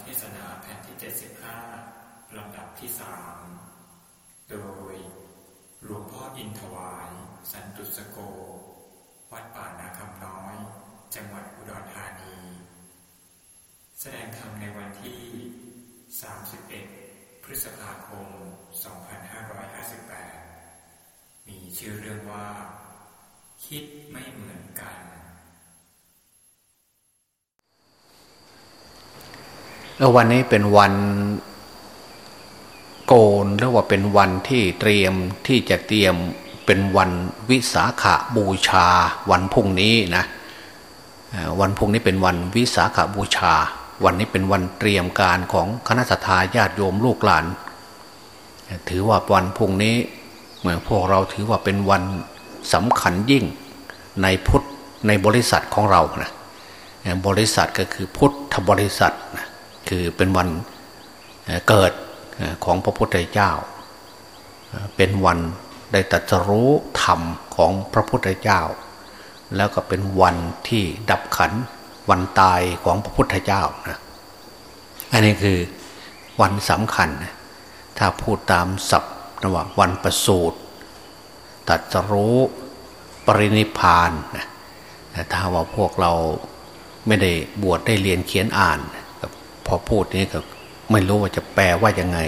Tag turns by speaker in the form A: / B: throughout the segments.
A: เทศนาแผ่นที่ 75 ลำดับที่สโดย หลวงพ่ออินทวาย สันตุสโก วัดป่านาคำน้อย จังหวัดอุดรธานี แสดงธรรมในวันที่ 31 พฤษภาคม 2558 มีชื่อเรื่องว่า คิดไม่เหมือนกัน
B: แล้ววันนี้เป็นวันโกนหรือว่าเป็นวันที่เตรียมที่จะเตรียมเป็นวันวิสาขาบูชา วันพุ่งนี้นะวันพุ่งนี้เป็นวันวิสาขาบูชา วันนี้เป็นวันเตรียมการของคณะสัตยาติโยมลูกหลาน ถือว่าวันพุ่งนี้เหมือนพวกเราถือว่าเป็นวันสำคัญยิ่งในพุทธในบริษัทของเรานะบริษัทก็คือพุทธบริษัทนะ คือเป็นวันเกิดของพระพุทธเจ้า เป็นวันได้ตรัสรู้ธรรมของพระพุทธเจ้า แล้วก็เป็นวันที่ดับขันวันตายของพระพุทธเจ้านะอันนี้คือวันสำคัญ ถ้าพูดตามศัพท์นะว่าวันประสูติตัดสรู้ปรินิพานนะถ้าว่าพวกเราไม่ได้บวชได้เรียนเขียนอ่าน พอพูดนี้ก็ไม่รู้ว่าจะแปลว่ายังไง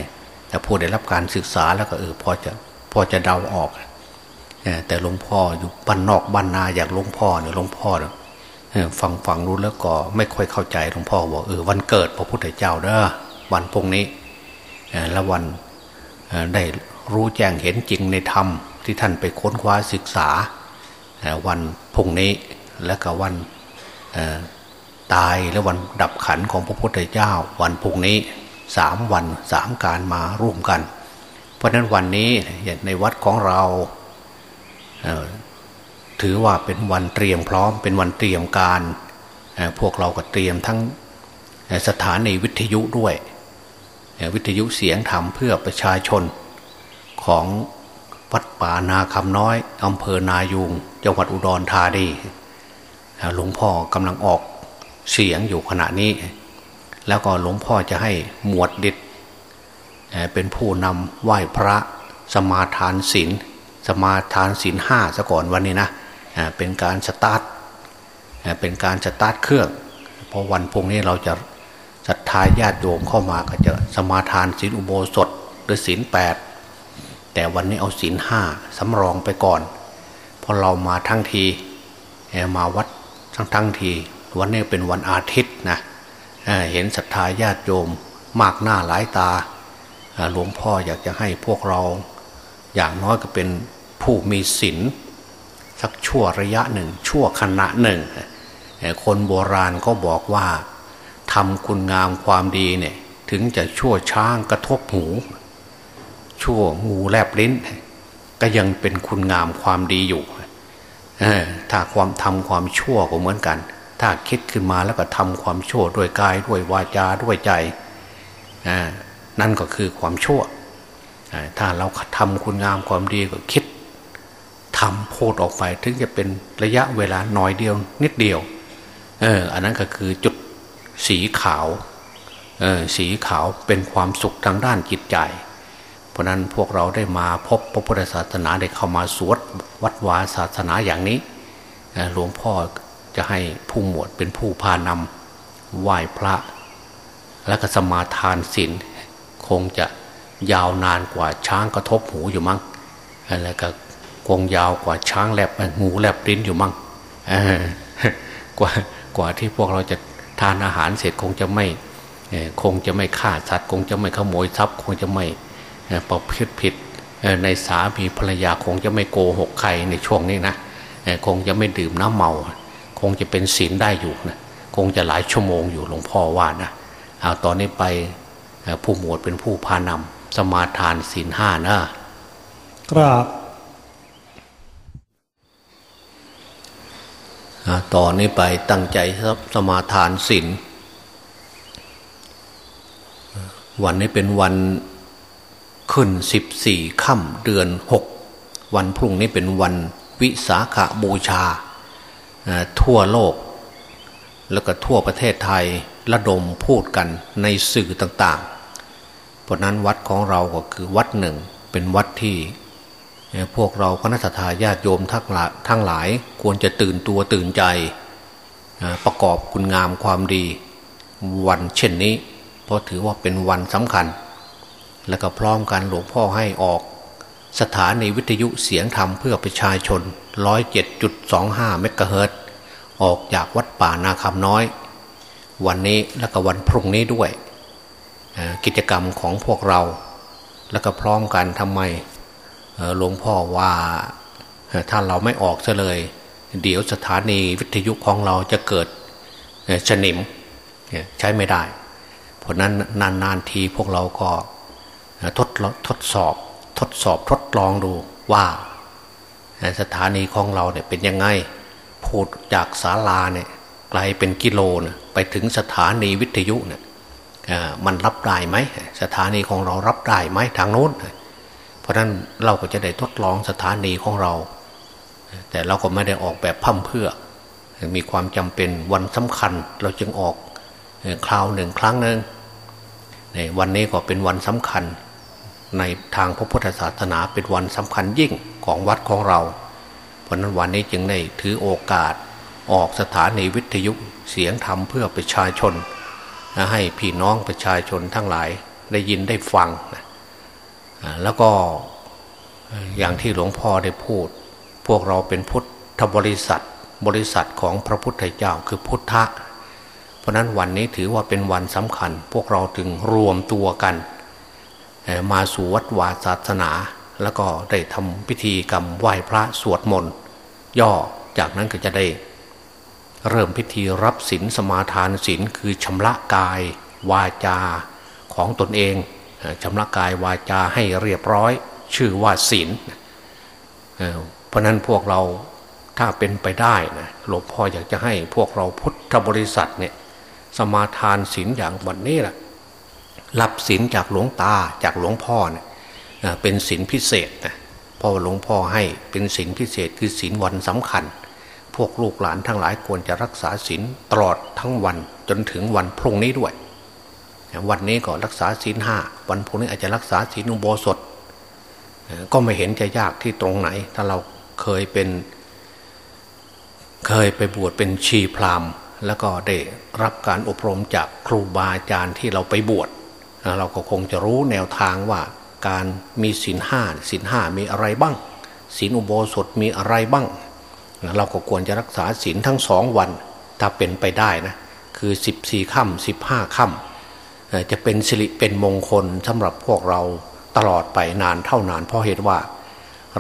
B: แต่พูดได้รับการศึกษาแล้วก็เออพอจะพอจะเดาออกแต่หลวงพ่ออยู่บ้านนอกบ้านนาอยากหลวงพ่อเนี่ยหลวงพ่อเนี่ยฟังฟังรู้แล้วก็ไม่ค่อยเข้าใจหลวงพ่อบอกเออวันเกิดพระพุทธเจ้าเด้อวันพรุ่งนี้แล้ววันได้รู้แจ้งเห็นจริงในธรรมที่ท่านไปค้นคว้าศึกษาวันพรุ่งนี้และก็วัน ตายและวันดับขันของพระพุทธเจ้าวันพุ่งนี้สามวันสามการมาร่วมกัน เพราะนั้นวันนี้ในวัดของเราถือว่าเป็นวันเตรียมพร้อมเป็นวันเตรียมการ พวกเราก็เตรียมทั้งสถานีวิทยุด้วย วิทยุเสียงธรรมเพื่อประชาชนของวัดป่านาคำน้อยอำเภอนายูงจังหวัดอุดรธานีหลวงพ่อกำลังออก เสียงอยู่ขณะนี้ แล้วก็หลวงพ่อจะให้หมวดดิดเป็นผู้นำไหว้พระสมาทานศีลสมาทานศีลห้าซะก่อนวันนี้นะเป็นการสตาร์ทเป็นการสตาร์ทเครื่องเพราะวันพุ่งนี้เราจะศรัทธาญาติโยมเข้ามาก็จะสมาทานศีลอุโบสถหรือศีลแปดแต่วันนี้เอาศีลห้าสำรองไปก่อนพอเรามาทั้งทีมาวัดทั้งทั้งที วันนี้เป็นวันอาทิตย์นะเห็นศรัทธาญาติโยมมากหน้าหลายตาหลวงพ่ออยากจะให้พวกเรา อย่างน้อยก็เป็นผู้มีศีลสักชั่วระยะหนึ่ง ชั่วขณะหนึ่ง คนโบราณก็บอกว่าทำคุณงามความดีเนี่ยถึงจะชั่วช้างกระทบหู ชั่วงูแลบลิ้น ก็ยังเป็นคุณงามความดีอยู่ถ้าความทำความชั่วก็เหมือนกัน ถ้าคิดขึ้นมาแล้วก็ทำความชั่วด้วยกายด้วยวาจาด้วยใจนั่นก็คือความชั่ว ถ้าเราทำคุณงามความดีก็คิดทำพูดออกไปถึงจะเป็นระยะเวลาน้อยเดียวนิดเดียว เออ อันนั้นก็คือจุดสีขาว เออ สีขาวเป็นความสุขทางด้านจิตใจ เพราะนั้นพวกเราได้มาพบพระพุทธศาสนาได้เข้ามาสวดวัดวาศาสนาอย่างนี้หลวงพ่อ จะให้ผู้หมวดเป็นผู้พานำไหว้พระ และก็สมาทานศีลคงจะยาวนานกว่าช้างกระทบหูอยู่มั้งแล้วก็คงยาวกว่าช้างแลบหูแลบลิ้นอยู่มั้งกว่ากว่าที่พวกเราจะทานอาหารเสร็จคงจะไม่คงจะไม่ฆ่าสัตว์คงจะไม่ขโมยทรัพย์ คงจะไม่ประพฤติผิดในสามีภรรยาคงจะไม่โกหกใครในช่วงนี้นะคงจะไม่ดื่มน้ำเมา คงจะเป็นศีลได้อยู่นะคงจะหลายชั่วโมงอยู่หลวงพ่อว่านะเอาตอนนี้ไปผู้หมวดเป็นผู้พานำสมาทานศีลห้านะครับต่อนนี้ไปตั้งใจสมาทานศีลวันนี้เป็นวันขึ้นสิบสี่ค่ำเดือนหกวันพรุ่งนี้เป็นวันวิสาขาบูชา ทั่วโลก แล้วก็ทั่วประเทศไทยระดมพูดกันในสื่อต่างๆ เพราะนั้นวัดของเราก็คือวัดหนึ่งเป็นวัดที่ พวกเราคณะทาญาติโยมทั้งหลายทั้งหลายควรจะตื่นตัวตื่นใจ ประกอบคุณงามความดี วันเช่นนี้ เพราะถือว่าเป็นวันสำคัญ และก็พร้อมกันหลวงพ่อให้ออกสถานีวิทยุเสียงธรรมเพื่อประชาชน 107.25เมกะเฮิรตออกจากวัดป่านาคำน้อย วันนี้และก็วันพรุ่งนี้ด้วย กิจกรรมของพวกเรา และก็พร้อมกันทำไมหลวงพ่อว่าถ้าเราไม่ออกซะเลย เดี๋ยวสถานีวิทยุของเราจะเกิดชนิมใช้ไม่ได้ เพราะนั้นนานๆทีพวกเราก็ทดทดสอบทดสอบทดลองดูว่า สถานีของเราเนี่ยเป็นยังไงพูดจากศาลาเนี่ยไกลเป็นกิโลนะไปถึงสถานีวิทยุเนี่ยมันรับได้ไหมสถานีของเรารับได้ไหมทางโน้น เพราะนั้นเราก็จะได้ทดลองสถานีของเรา แต่เราก็ไม่ได้ออกแบบพั่มเพื่อ มีความจำเป็นวันสำคัญเราจึงออกคราวหนึ่งครั้งหนึ่งในวันนี้ก็เป็นวันสำคัญ ในทางพระพุทธศาสนาเป็นวันสำคัญยิ่ง ของวัดของเรา เพราะนั้นวันนี้จึงได้ถือโอกาสออกสถานีวิทยุเสียงธรรมเพื่อประชาชน ให้พี่น้องประชาชนทั้งหลายได้ยินได้ฟัง แล้วก็อย่างที่หลวงพ่อได้พูด พวกเราเป็นพุทธบริษัทบริษัทของพระพุทธเจ้าคือพุทธะ เพราะนั้นวันนี้ถือว่าเป็นวันสำคัญ พวกเราถึงรวมตัวกัน มาสู่วัดวาศาสนา แล้วก็ได้ทำพิธีกรรมไหว้พระสวดมนต์ย่อจากนั้นก็จะได้ เริ่มพิธีรับศีลสมาทานศีลคือชำระกาย วาจาของตนเองชำระกายวาจาให้เรียบร้อย ชื่อว่าศีลเพราะนั้นพวกเราถ้าเป็นไปได้นะหลวงพ่ออยากจะให้พวกเราพุทธบริษัทเนี่ยสมาทานศีลอย่างวันนี้แหละรับศีลจากหลวงตาจากหลวงพ่อเนี่ย เป็นศีลพิเศษนะพราะหลวงพ่อให้เป็นศีลพิเศษคือศีลวันสำคัญ พวกลูกหลานทั้งหลายควรจะรักษาศีลตลอดทั้งวันจนถึงวันพรุ่งนี้ด้วย วันนี้ก็รักษาศีลห้าวันพรุ่งนี้อาจจะรักษาศีลอุโบสถ ก็ไม่เห็นจะยากที่ตรงไหน ถ้าเราเคยเป็นเคยไปบวชเป็นชีพราหมณ์แล้วก็ได้รับการอบรมจากครูบาอาจารย์ที่เราไปบวชเราก็คงจะรู้แนวทางว่า การมีศีลห้าศีลห้ามีอะไรบ้างศีลอุโบสถมีอะไรบ้าง เราก็ควรจะรักษาศีลทั้งสองวัน ถ้าเป็นไปได้นะ คือสิบสี่ค่ำสิบห้าค่ำจะเป็นสิริเป็นมงคลสำหรับพวกเราตลอดไปนานเท่านาน เพราะเหตุว่า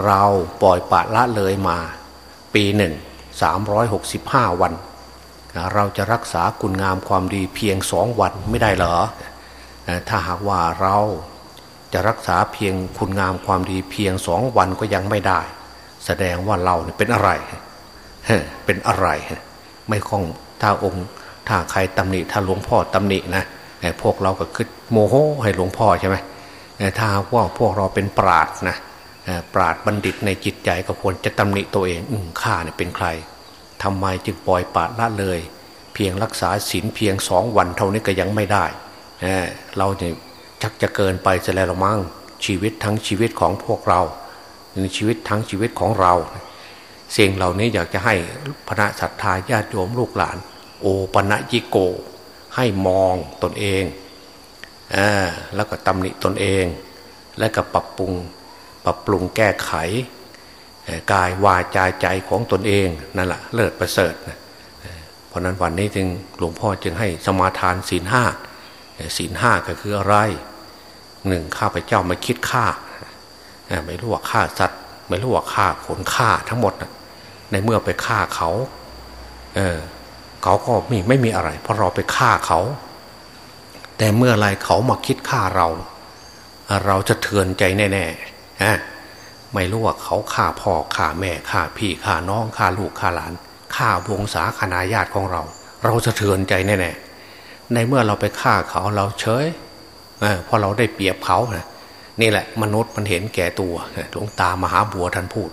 B: เราปล่อยปะละเลยมา ปีหนึ่งสามร้อยหกสิบห้าวัน เราจะรักษาคุณงามความดีเพียงสองวันไม่ได้เหรอ ถ้าหากว่าเรา จะรักษาเพียงคุณงามความดีเพียงสองวันก็ยังไม่ได้ แสดงว่าเราเป็นอะไรเป็นอะไรไม่คล้องถ้าองค์ ถ้าใครตำหนิ ถ้าหลวงพ่อตำหนินะพวกเราก็คิดโมโหให้หลวงพ่อใช่ไหมถ้าว่าพวกเราเป็นปราดนะปราดบัณฑิตในจิตใจก็ควรจะตำหนิตัวเองอืข้าเนี่ยเป็นใครทำไมจึงปล่อยปาดละเลย เพียงรักษาศีลเพียงสองวันเท่านี้ก็ยังไม่ได้ เราเนี่ย ชักจะเกินไปจะแล้วมั่งชีวิตทั้งชีวิตของพวกเราในชีวิตทั้งชีวิตของเราเสียงเหล่านี้อยากจะให้พระศรัทธาญาติโยมลูกหลาน โอปะยิโก ให้มองตนเองอแล้วก็ตำหนิตนเอง แล้วก็ปรับปรุงปรับปรุงแก้ไขกายวาจาใจของตนเองนั่นแหละเลิศประเสริฐเพราะนั้นวันนี้จึงหลวงพ่อจึงให้สมาทานศีลห้าศีลห้าก็คืออะไร หนึ่งข้าพเจ้าไม่คิดฆ่าไม่รู้ว่าฆ่าสัตว์ไม่รู้ว่าฆ่าขนฆ่าทั้งหมดในเมื่อไปฆ่าเขา เออเขาก็ไม่ไม่มีอะไร เพราะเราไปฆ่าเขา แต่เมื่อไรเขามาคิดฆ่าเรา เราจะเทือนใจแน่ๆฮะไม่รู้ว่าเขาฆ่าพ่อฆ่าแม่ฆ่าพี่ฆ่าน้องฆ่าลูกฆ่าหลานฆ่าวงศาคณาญาติของเรา เราจะเทือนใจแน่ๆในเมื่อเราไปฆ่าเขาเราเฉย เพราะเราได้เปรียบเขานี่แหละ มนุษย์มันเห็นแก่ตัวหลวงตามหาบัวท่านพูด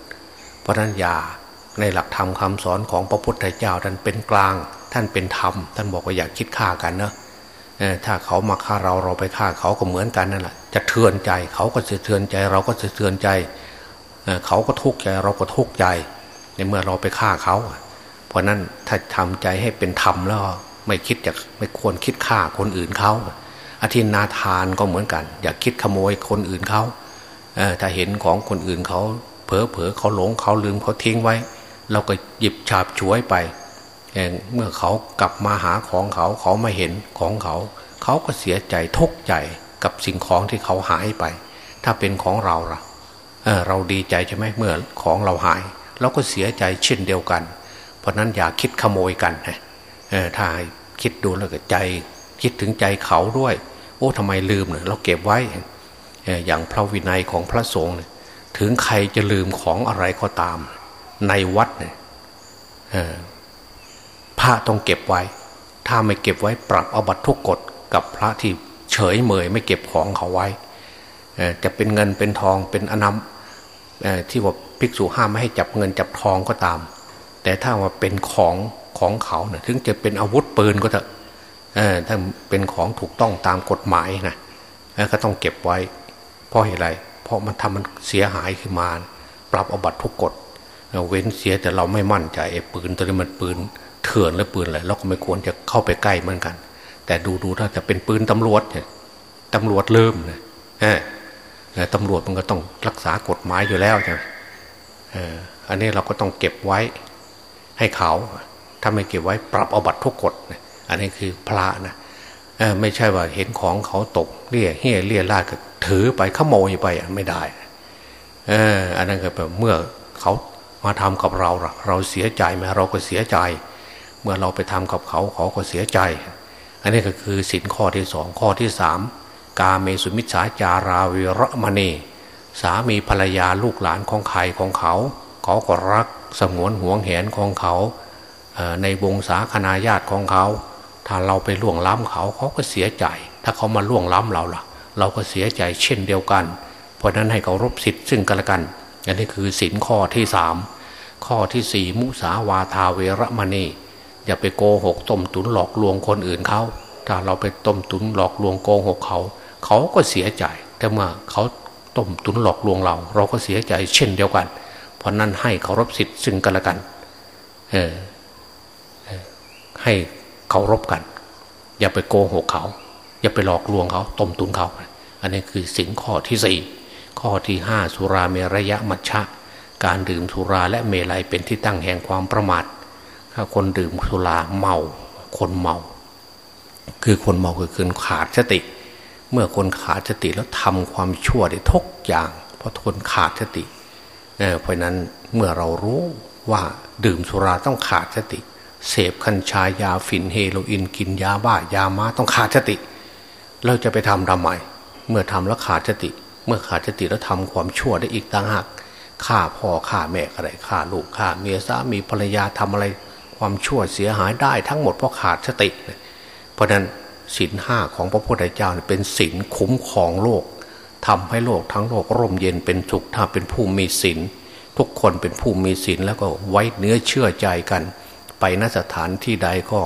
B: เพราะนั้นยาในหลักธรรมคาสอนของพระพุทธเจ้าท่านเป็นกลาง ท่านเป็นธรรม ท่านบอกว่าอย่าคิดฆ่ากันเนะถ้าเขามาฆ่าเราเราไปฆ่าเขาก็เหมือนกันนั่นแหละจะเทือนใจ เขาก็จะเทือนใจ เราก็จะเทือนใจเขาก็ทุกข์ใจเราก็ทุกข์ใจในเมื่อเราไปฆ่าเขา เพราะนั้นถ้าทำใจให้เป็นธรรมแล้วไม่คิดจะไม่ควรคิดฆ่าคนอื่นเขา อธินาทานก็เหมือนกัน อย่าคิดขโมยคนอื่นเขาถ้าเห็นของคนอื่นเขาเผลอเผลอเขาหลงเขาลืมเขาทิ้งไว้ เราก็หยิบฉาบช่วยไปเมื่อเขากลับมาหาของเขาเขาไม่เห็นของเขา เขาก็เสียใจทุกข์ใจกับสิ่งของที่เขาหายไป ถ้าเป็นของเราล่ะเเราดีใจใช่ไหมเมื่อของเราหาย เราก็เสียใจเช่นเดียวกัน เพราะนั้นอย่าคิดขโมยกันนะถ้าคิดดูแล้วก็ใจ คิดถึงใจเขาด้วย โอ้ทำไมลืมเนี่ยเราเก็บไว้ อย่างพระวินัยของพระสงฆ์ถึงใครจะลืมของอะไรก็ตาม ในวัดเนี่ยพระต้องเก็บไว้ ถ้าไม่เก็บไว้ปรับอบัตทุกกฎกับพระที่เฉยเมยไม่เก็บของเขาไว้จะเป็นเงินเป็นทองเป็นอนามที่ว่าภิกษุห้ามไม่ให้จับเงินจับทองก็ตาม แต่ถ้าว่าเป็นของของเขาเนะ่ยถึงจะเป็นอาวุธปืนก็เถอะ ถ้าเป็นของถูกต้องตามกฎหมายนะก็ต้องเก็บไว้ เพราะอะไร เพราะมันทำมันเสียหายขึ้นมา ปรับอบัตทุกกฎเว้นเสียแต่เราไม่มั่นใจไอ้ปืนตัวนี้มันปืนเถื่อนหรือปืนอะไรเราก็ไม่ควรจะเข้าไปใกล้เหมือนกัน แต่ดูดูถ้าจะเป็นปืนตำรวจเนี่ยตำรวจเริ่มนะตำรวจมันก็ต้องรักษากฎหมายอยู่แล้วใช่ไหมอันนี้เราก็ต้องเก็บไว้ให้เขา ถ้าไม่เก็บไว้ปรับเอาบัตรทุกกฎ อันนี้คือพระนะไม่ใช่ว่าเห็นของเขาตกเลี่ยเฮี้ยเลี่ยลาดก็ถือไปขโมยไปไม่ได้เอออันนั้นก็แบบเมื่อเขามาทำกับเราเราเสียใจไหมเราก็เสียใจ เมื่อเราไปทำกับเขาเขาก็เสียใจ อันนี้ก็คือสินข้อที่สองข้อที่สามกาเมสุมิชฌาจาราวิระมณีสามีภรรยาลูกหลานของใครของเขา เขาก็รักสงวนห่วงแหนของเขาในวงศาคณาญาติของเขา ถ้าเราไปล่วงล้ำเขาเขาก็เสียใจ ถ้าเขามาล่วงล้ำเราล่ะ เราก็เสียใจเช่นเดียวกัน เพราะนั้นให้เคารพสิทธิ์ซึ่งกันและกัน อันนี้คือสินข้อที่สามข้อที่สี่มุสาวาทาเวรมณีอย่าไปโกหกต้มตุนหลอกลวงคนอื่นเขา ถ้าเราไปต้มตุนหลอกลวงโกหกเขา เขาก็เสียใจ แต่เมื่อเขาต้มตุนหลอกลวงเรา เราก็เสียใจเช่นเดียวกัน เพราะนั้นให้เคารพสิทธิ์ซึ่งกันและกัน เออให้ เคารพกัน อย่าไปโกหกเขา อย่าไปหลอกลวงเขาต้มตุนเขา อันนี้คือสินข้อที่สี่ข้อที่ห้าสุราเมรยะมัชชะ การดื่มสุราและเมลัยเป็นที่ตั้งแห่งความประมาทถ้าคนดื่มสุราเมา คนเมา คือคนเมาคือคนขาดสติ เมื่อคนขาดสติแล้วทำความชั่วได้ทุกอย่าง เพราะคนขาดสติเเพราะนั้นเมื่อเรารู้ว่าดื่มสุราต้องขาดสติ เสพคัญชายาฝิ่นเฮโรอีนกินยาบ้ายามาต้องขาดสติ เราจะไปทำทำไมเมื่อทำแล้วขาดสติ เมื่อขาดสติแล้วทำความชั่วได้อีกต่างหากฆ่าพ่อฆ่าแม่อะไรฆ่าลูกฆ่าเมียสามีภรรยาทำอะไรความชั่วเสียหายได้ทั้งหมดเพราะขาดสติ เพราะนั้นศีลห้าของพระพุทธเจ้าเป็นศีลคุ้มครองโลกทำให้โลกทั้งโลกร่มเย็นเป็นสุขถ้าเป็นผู้มีศีลทุกคนเป็นผู้มีศีลแล้วก็ไว้เนื้อเชื่อใจกัน ไปนสถานที่ใดก็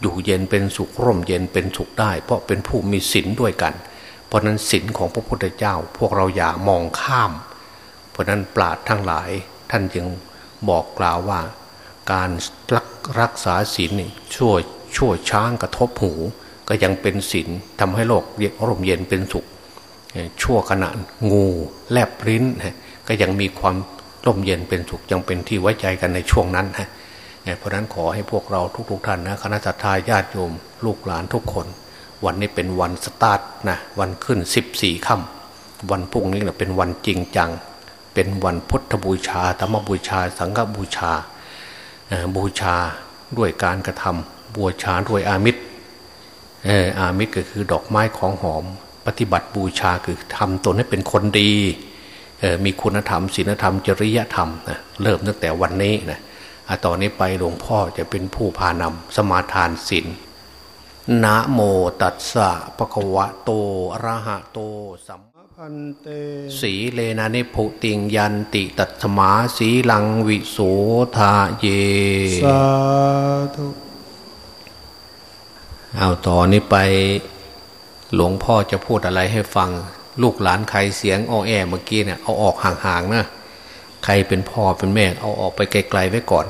B: อยู่เย็นเป็นสุขร่มเย็นเป็นสุขได้ เพราะเป็นผู้มีศีลด้วยกัน เพราะนั้นศีลของพระพุทธเจ้า พวกเราอย่ามองข้าม เพราะนั้นปราดทั้งหลายท่านจึงบอกกล่าวว่า การรักรักษาศีลช่วยช่วยช้างกระทบหู ก็ยังเป็นศีลทำให้โลกเย็นร่มเย็นเป็นสุข ชั่วขณะงูแลบลิ้นก็ยังมีความร่มเย็นเป็นสุขยังเป็นที่ไว้ใจกันในช่วงนั้นฮะ เพราะนั้นขอให้พวกเราทุก ๆ ท่านนะคณะทาญาติโยมลูกหลานทุกคน วันนี้เป็นวันสตาร์ทนะวันขึ้นสิบสี่ค่ำวันพุ่งนี้นะเป็นวันจริงจัง เป็นวันพุทธบูชาธรรมบูชา สังฆบูชา บูชาด้วยการกระทำบูชาด้วยอามิตรอามิตรก็คือดอกไม้ของหอม ปฏิบัติบูชาคือทำตนให้เป็นคนดีมีคุณธรรมศีลธรรมจริยธรรมนะเริ่มตั้งแต่วันนี้นะ ต่อนนี้ไปหลวงพ่อจะเป็นผู้พานำสมาทานศีลนะโมตัสสะปะคะวะโตอะระหะโตสัมพันเตสีเลนะนิพุติงยันติตัตมาสีลังวิโสทาเย
C: สาธุ
B: เอาต่อนนี้ไปหลวงพ่อจะพูดอะไรให้ฟัง ลูกหลานใครเสียงอ้อแอเมื่อกี้เนี่ยเอาออกห่างๆนะ ใครเป็นพ่อเป็นแม่เอาออกไปไกลๆไว้ก่อน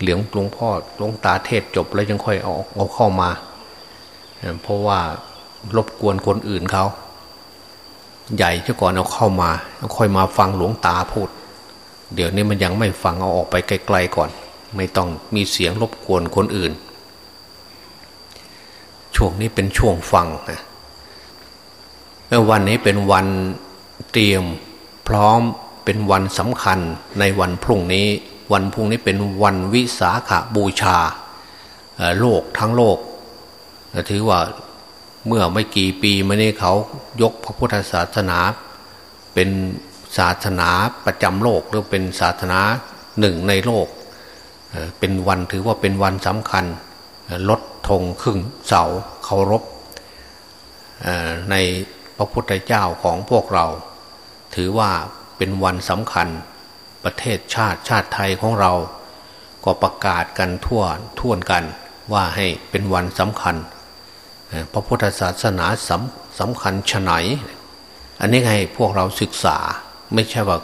B: เหลืองหลวงพ่อหลวงตาเทศจบแล้วยังค่อยเอาเอาเข้ามา เพราะว่ารบกวนคนอื่นเขา ใหญ่เจ้าก่อนเอาเข้ามาค่อยมาฟังหลวงตาพูด เดี๋ยวนี้มันยังไม่ฟังเอาออกไปไกลๆก่อน ไม่ต้องมีเสียงรบกวนคนอื่น ช่วงนี้เป็นช่วงฟังนะวันนี้เป็นวันเตรียมพร้อม เป็นวันสำคัญในวันพรุ่งนี้ วันพรุ่งนี้เป็นวันวิสาขาบูชาโลกทั้งโลก ถือว่าเมื่อไม่กี่ปีมานี้เขายกพระพุทธศาสนา เป็นศาสนาประจำโลกหรือเป็นศาสนาหนึ่งในโลก เป็นวันถือว่าเป็นวันสำคัญลดธงครึ่งเสาเคารพในพระพุทธเจ้าของพวกเรา ถือว่า เป็นวันสำคัญ ประเทศชาติชาติไทยของเรา ก็ประกาศกันทั่วท่วนกันว่าให้เป็นวันสำคัญพระพุทธศาสนาสำสำคัญชะไหน อันนี้ไงพวกเราศึกษาไม่ใช่ว่า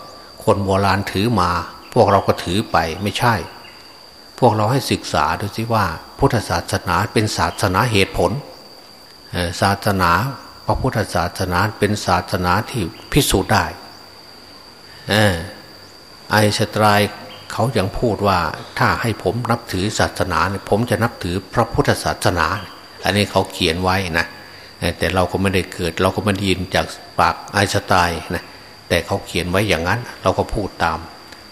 B: คนโบราณถือมา พวกเราก็ถือไปไม่ใช่ พวกเราให้ศึกษาดูสิว่า พุทธศาสนาเป็นศาสนาเหตุผลศาสนาพระพุทธศาสนาเป็นศาสนาที่พิสูจน์ได้ ไอสตรายเขายัางพูดว่าถ้าให้ผมนับถือศาสนา ผมจะนับถือพระพุทธศาสนา อันนี้เขาเขียนไว้นะแต่เราก็ไม่ได้เกิด เราก็ไม่ได้ยินจากปากไอสไตล์นะแต่เขาเขียนไว้อย่างนั้น เราก็พูดตาม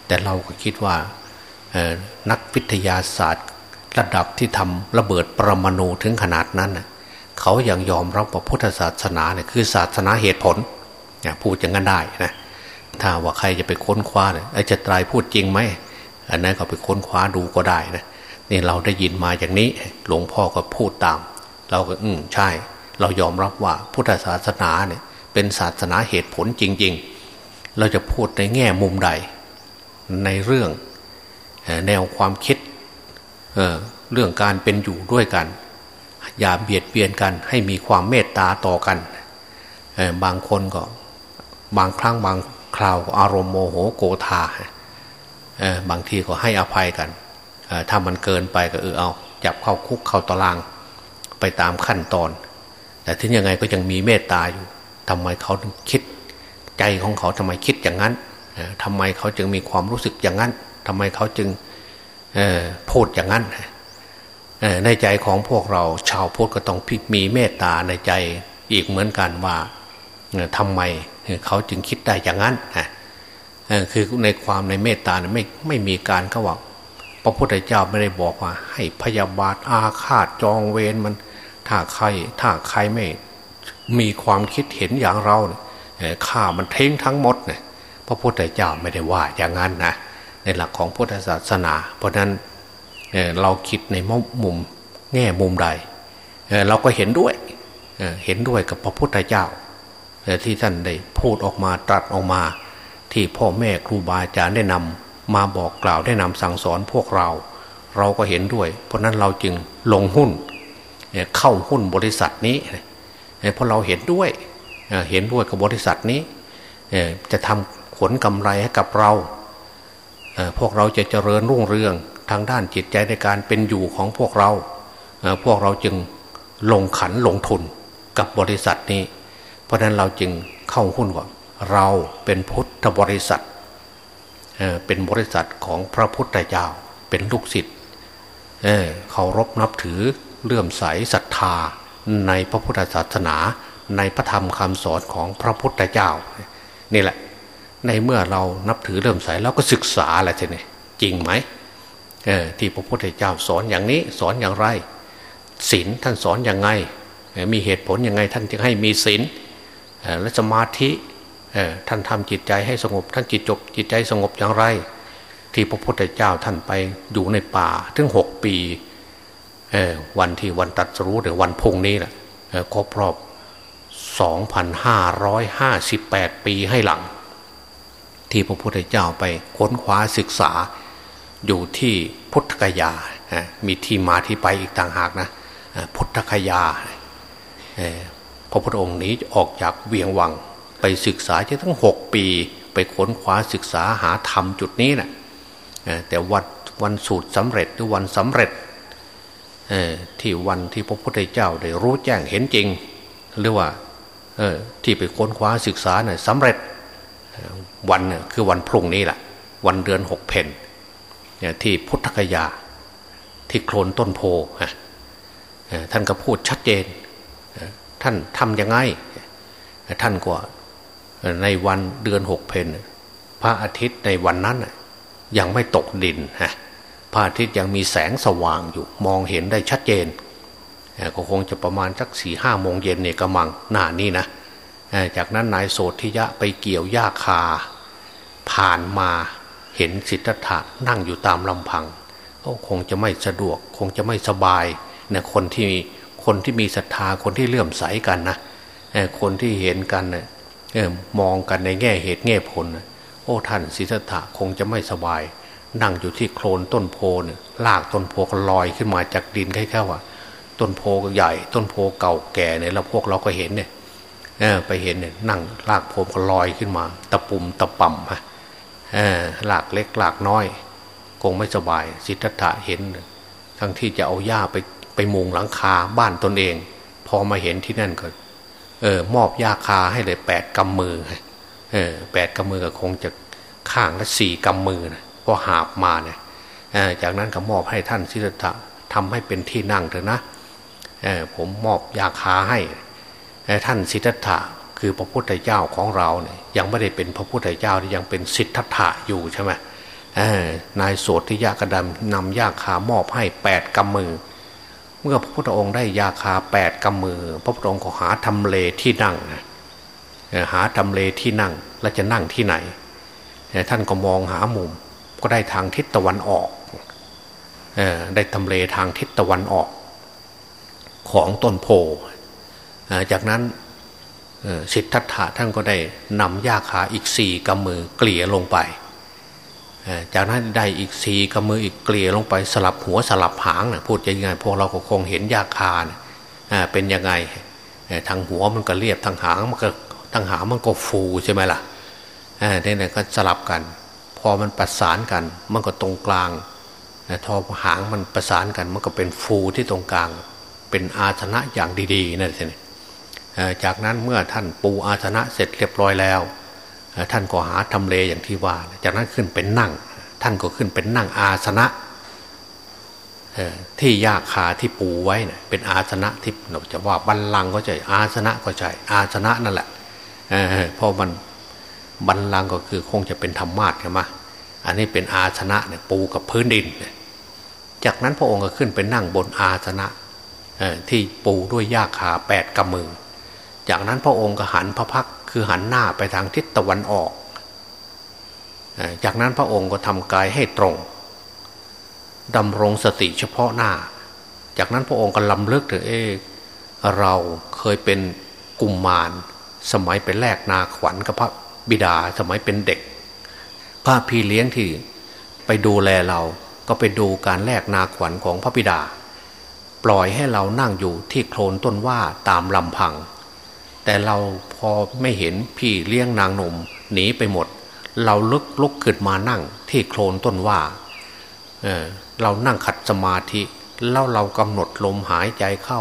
B: แต่เราก็คิดว่านักวิทยาศาสตร์ ระดับที่ทำระเบิดปรมาณูถึงขนาดนั้นนะเขายัางยอมรับว่าพุทธศาสนาเนี่ยคือศาสนาเหตุผลพูดอย่างนั้นได้นะ ถ้าว่าใครจะไปค้นคว้าเนี่ยไอ้จะตายพูดจริงไหมอันนั้นก็ไปค้นคว้าดูก็ได้นะนี่เราได้ยินมาอย่างนี้ หลวงพ่อก็พูดตาม เราก็อืมใช่ เรายอมรับว่าพุทธศาสนาเนี่ย เป็นศาสนาเหตุผลจริง ๆ เราจะพูดในแง่มุมใด ในเรื่องแนวความคิดเเรื่องการเป็นอยู่ด้วยกัน อย่าเบียดเบียนกันให้มีความเมตตาต่อกัน บางคนก็บางครั้งบาง คราวอารมณ์โมโหโกธาบางทีก็ให้อภัยกันถ้ามันเกินไปก็เออเอาจับเข้าคุกเข้าตารางไปตามขั้นตอน แต่ถึงยังไงก็ยังมีเมตตาอยู่ทำไมเขาคิดใจของเขาทำไมคิดอย่างนั้นทำไมเขาจึงมีความรู้สึกอย่างนั้นทำไมเขาจึงพูดอย่างนั้นในใจของพวกเราชาวพุทธก็ต้องมีเมตตาในใจอีกเหมือนกันว่าทำไม เขาจึงคิดได้อย่างนั้นคือในความในเมตตาไม่ไม่มีการเขาว่าพระพุทธเจ้าไม่ได้บอกว่า ให้พยาบาทอาฆาตจองเวรมันถ้าใครถ้าใครไม่มีความคิดเห็นอย่างเราฆ่ามันเท้งทั้งหมดเนี่ยพระพุทธเจ้าไม่ได้ว่าอย่างนั้นนะในหลักของพุทธศาสนา เพราะนั้นเราคิดในมุมแง่มุมใด เราก็เห็นด้วยเห็นด้วยกับพระพุทธเจ้า ที่ท่านได้พูดออกมาตรัสออกมา ที่พ่อแม่ครูบาอาจารย์ได้นำมาบอกกล่าวได้นำสั่งสอนพวกเรา เราก็เห็นด้วย เพราะนั้นเราจึงลงหุ้นเข้าหุ้นบริษัทนี้เพราะเราเห็นด้วยเห็นด้วยกับบริษัทนี้จะทำผลกำไรให้กับเรา พวกเราจะเจริญรุ่งเรืองทางด้านจิตใจในการเป็นอยู่ของพวกเรา พวกเราจึงลงขันลงทุนกับบริษัทนี้ เพราะนั้นเราจึงเข้าหุ้นว่าเราเป็นพุทธบริษัทเป็นบริษัทของพระพุทธเจ้าเป็นลูกศิษย์เคารพนับถือเลื่อมใสศรัทธาในพระพุทธศาสนาในพระธรรมคำสอนของพระพุทธเจ้า นี่แหละ ในเมื่อเรานับถือเลื่อมใสเราก็ศึกษาอะไรทีนี้จริงไหมที่พระพุทธเจ้าสอนอย่างนี้สอนอย่างไรศีลท่านสอนอย่างไง มีเหตุผลยังไงท่านจึงให้มีศีล และสมาธิท่านทำจิตใจให้สงบ ท่านจิตจบจิตใจสงบอย่างไร ที่พระพุทธเจ้าท่านไปอยู่ในป่าถึงหกปีวันที่วันตัดสู้เดี๋ยววันพุ่งนี้แหละครบรอบ 2,558 ปีให้หลัง ที่พระพุทธเจ้าไปค้นคว้าศึกษา อยู่ที่พุทธกยา มีที่มาที่ไปอีกต่างหากนะ พุทธทคยา ระพุทธองค์นี้ออกจากเวียงวัง ไปศึกษาจะทั้งหกปี ไปค้นคว้าศึกษาหาธรรมจุดนี้นะแต่วันวันสูตรสำเร็จหรือวันสำเร็จที่วันที่พระพุทธเจ้าได้รู้แจ้งเห็นจริง หรือว่าที่ไปค้นคว้าศึกษาเนี่ยสำเร็จวันคือวันพรุ่งนี้แหละวันเดือนหกเพนที่พุทธคยาที่โคลนต้นโพท่านก็พูดชัดเจน ท่านทำยังไง ท่านก็ในวันเดือนหกเพนพระอาทิตย์ในวันนั้นยังไม่ตกดินฮะพระอาทิตย์ยังมีแสงสว่างอยู่มองเห็นได้ชัดเจนก็คงจะประมาณสักสี่ห้าโมงเย็นเนี่ยกำมังหน้านี้นะจากนั้นนายโสธิยะไปเกี่ยวหญ้าคา ผ่านมาเห็นสิทธัตถะนั่งอยู่ตามลำพังก็คงจะไม่สะดวก คงจะไม่สบายนะคนที่ คนที่มีศรัทธาคนที่เลื่อมใสกันนะคนที่เห็นกันนะมองกันในแง่เหตุแง่ผลโอ้ท่านสิทธัตถะคงจะไม่สบาย นั่งอยู่ที่โคลนต้นโพเนี่ยลากต้นโพก็ลอยขึ้นมาจากดินแค่ๆว่า ต้นโพใหญ่ ต้นโพเก่าแก่เนี่ยแล้วพวกเราก็เห็นเนี่ยไปเห็นเนี่ยนั่งลากโพก็ลอยขึ้นมา ตะปุ่มตะป่ำฮะหลากเล็กหลากน้อย คงไม่สบายสิทธัตถะเห็น ทั้งที่จะเอาหญ้าไป ไปมุงหลังคาบ้านตนเอง พอมาเห็นที่นั่นก็เออมอบหญ้าคาให้เลยแปดกำมือเออแปดกำมือก็คงจะข้างละสี่กำมือนะพอหาบมาเนี่ยจากนั้นก็มอบให้ท่านสิทธัตถะทำให้เป็นที่นั่งเถอะนะผมมอบยาคาให้ท่านสิทธัตถะคือพระพุทธเจ้าของเราเนี่ยยังไม่ได้เป็นพระพุทธเจ้าที่ยังเป็นสิทธัตถะอยู่ใช่ไหมนายโสธิยะกระดำนำยาคามอบให้แปดกำมือ เมื่อพระพุทธองค์ได้ยาคาแปดกำมือ พระพุทธองค์ก็หาทำเลที่นั่งนะหาทำเลที่นั่งแล้วจะนั่งที่ไหน ท่านก็มองหามุมก็ได้ทางทิศตะวันออกได้ทำเลทางทิศตะวันออก ของต้นโพจากนั้นสิทธัตถะท่านก็ได้นำยาขาอีกสี่กำมือเกลี่ยลงไป จากนั้นได้อีกสี่กำมืออีกเกลี่ยลงไปสลับหัวสลับหางนะพูดยังไงพวกเราก็คงเห็นยาคานะเป็นยังไงทางหัวมันก็เรียบทางหางมันก็ทางหางมันก็ฟูใช่ไหมล่ะเนี่ยก็สลับกัน พอมันประสานกัน มันก็ตรงกลางทอหางมันประสานกัน มันก็เป็นฟูที่ตรงกลาง เป็นอาสนะอย่างดีๆนั่นสิจากนั้นเมื่อท่านปูอาสนะเสร็จเรียบร้อยแล้ว ท่านก็หาทำเลอย่างที่ว่า จากนั้นขึ้นเป็นนั่ง ท่านก็ขึ้นเป็นนั่งอาสนะที่ยากขาที่ปูไว้เนะเป็นอาสนะที่เราจะว่าบัลลังก็ใช่อาสนะก็ใช่อาสนะนั่นแหละเพราะมันบัลลังก็คือคงจะเป็นธรรมาทใช่ไหมอันนี้เป็นอาสนะเนี่ยปูกับพื้นดิน จากนั้นพระองค์ก็ขึ้นไปนั่งบนอาสนะที่ปูด้วยยาขาแปดกำมือ จากนั้นพระองค์ก็หันพระพัก คือหันหน้าไปทางทิศตะวันออก จากนั้นพระองค์ก็ทำกายให้ตรงดำรงสติเฉพาะหน้า จากนั้นพระองค์ก็ลำเลึกถึงเอเราเคยเป็นกุมมารสมัยเป็นแรกนาขวัญกับพระบิดาสมัยเป็นเด็กพระพี่เลี้ยงที่ไปดูแลเราก็ไปดูการแลกนาขวัญของพระบิดา ปล่อยให้เรานั่งอยู่ที่โคลนต้นว่าตามลำพัง แต่เราพอไม่เห็นพี่เลี้ยงนางนมหนีไปหมด เราลุกลุกขึ้นมานั่งที่โคลนต้นว่าเเรานั่งขัดสมาธิแล้วเรากำหนดลมหายใจเข้า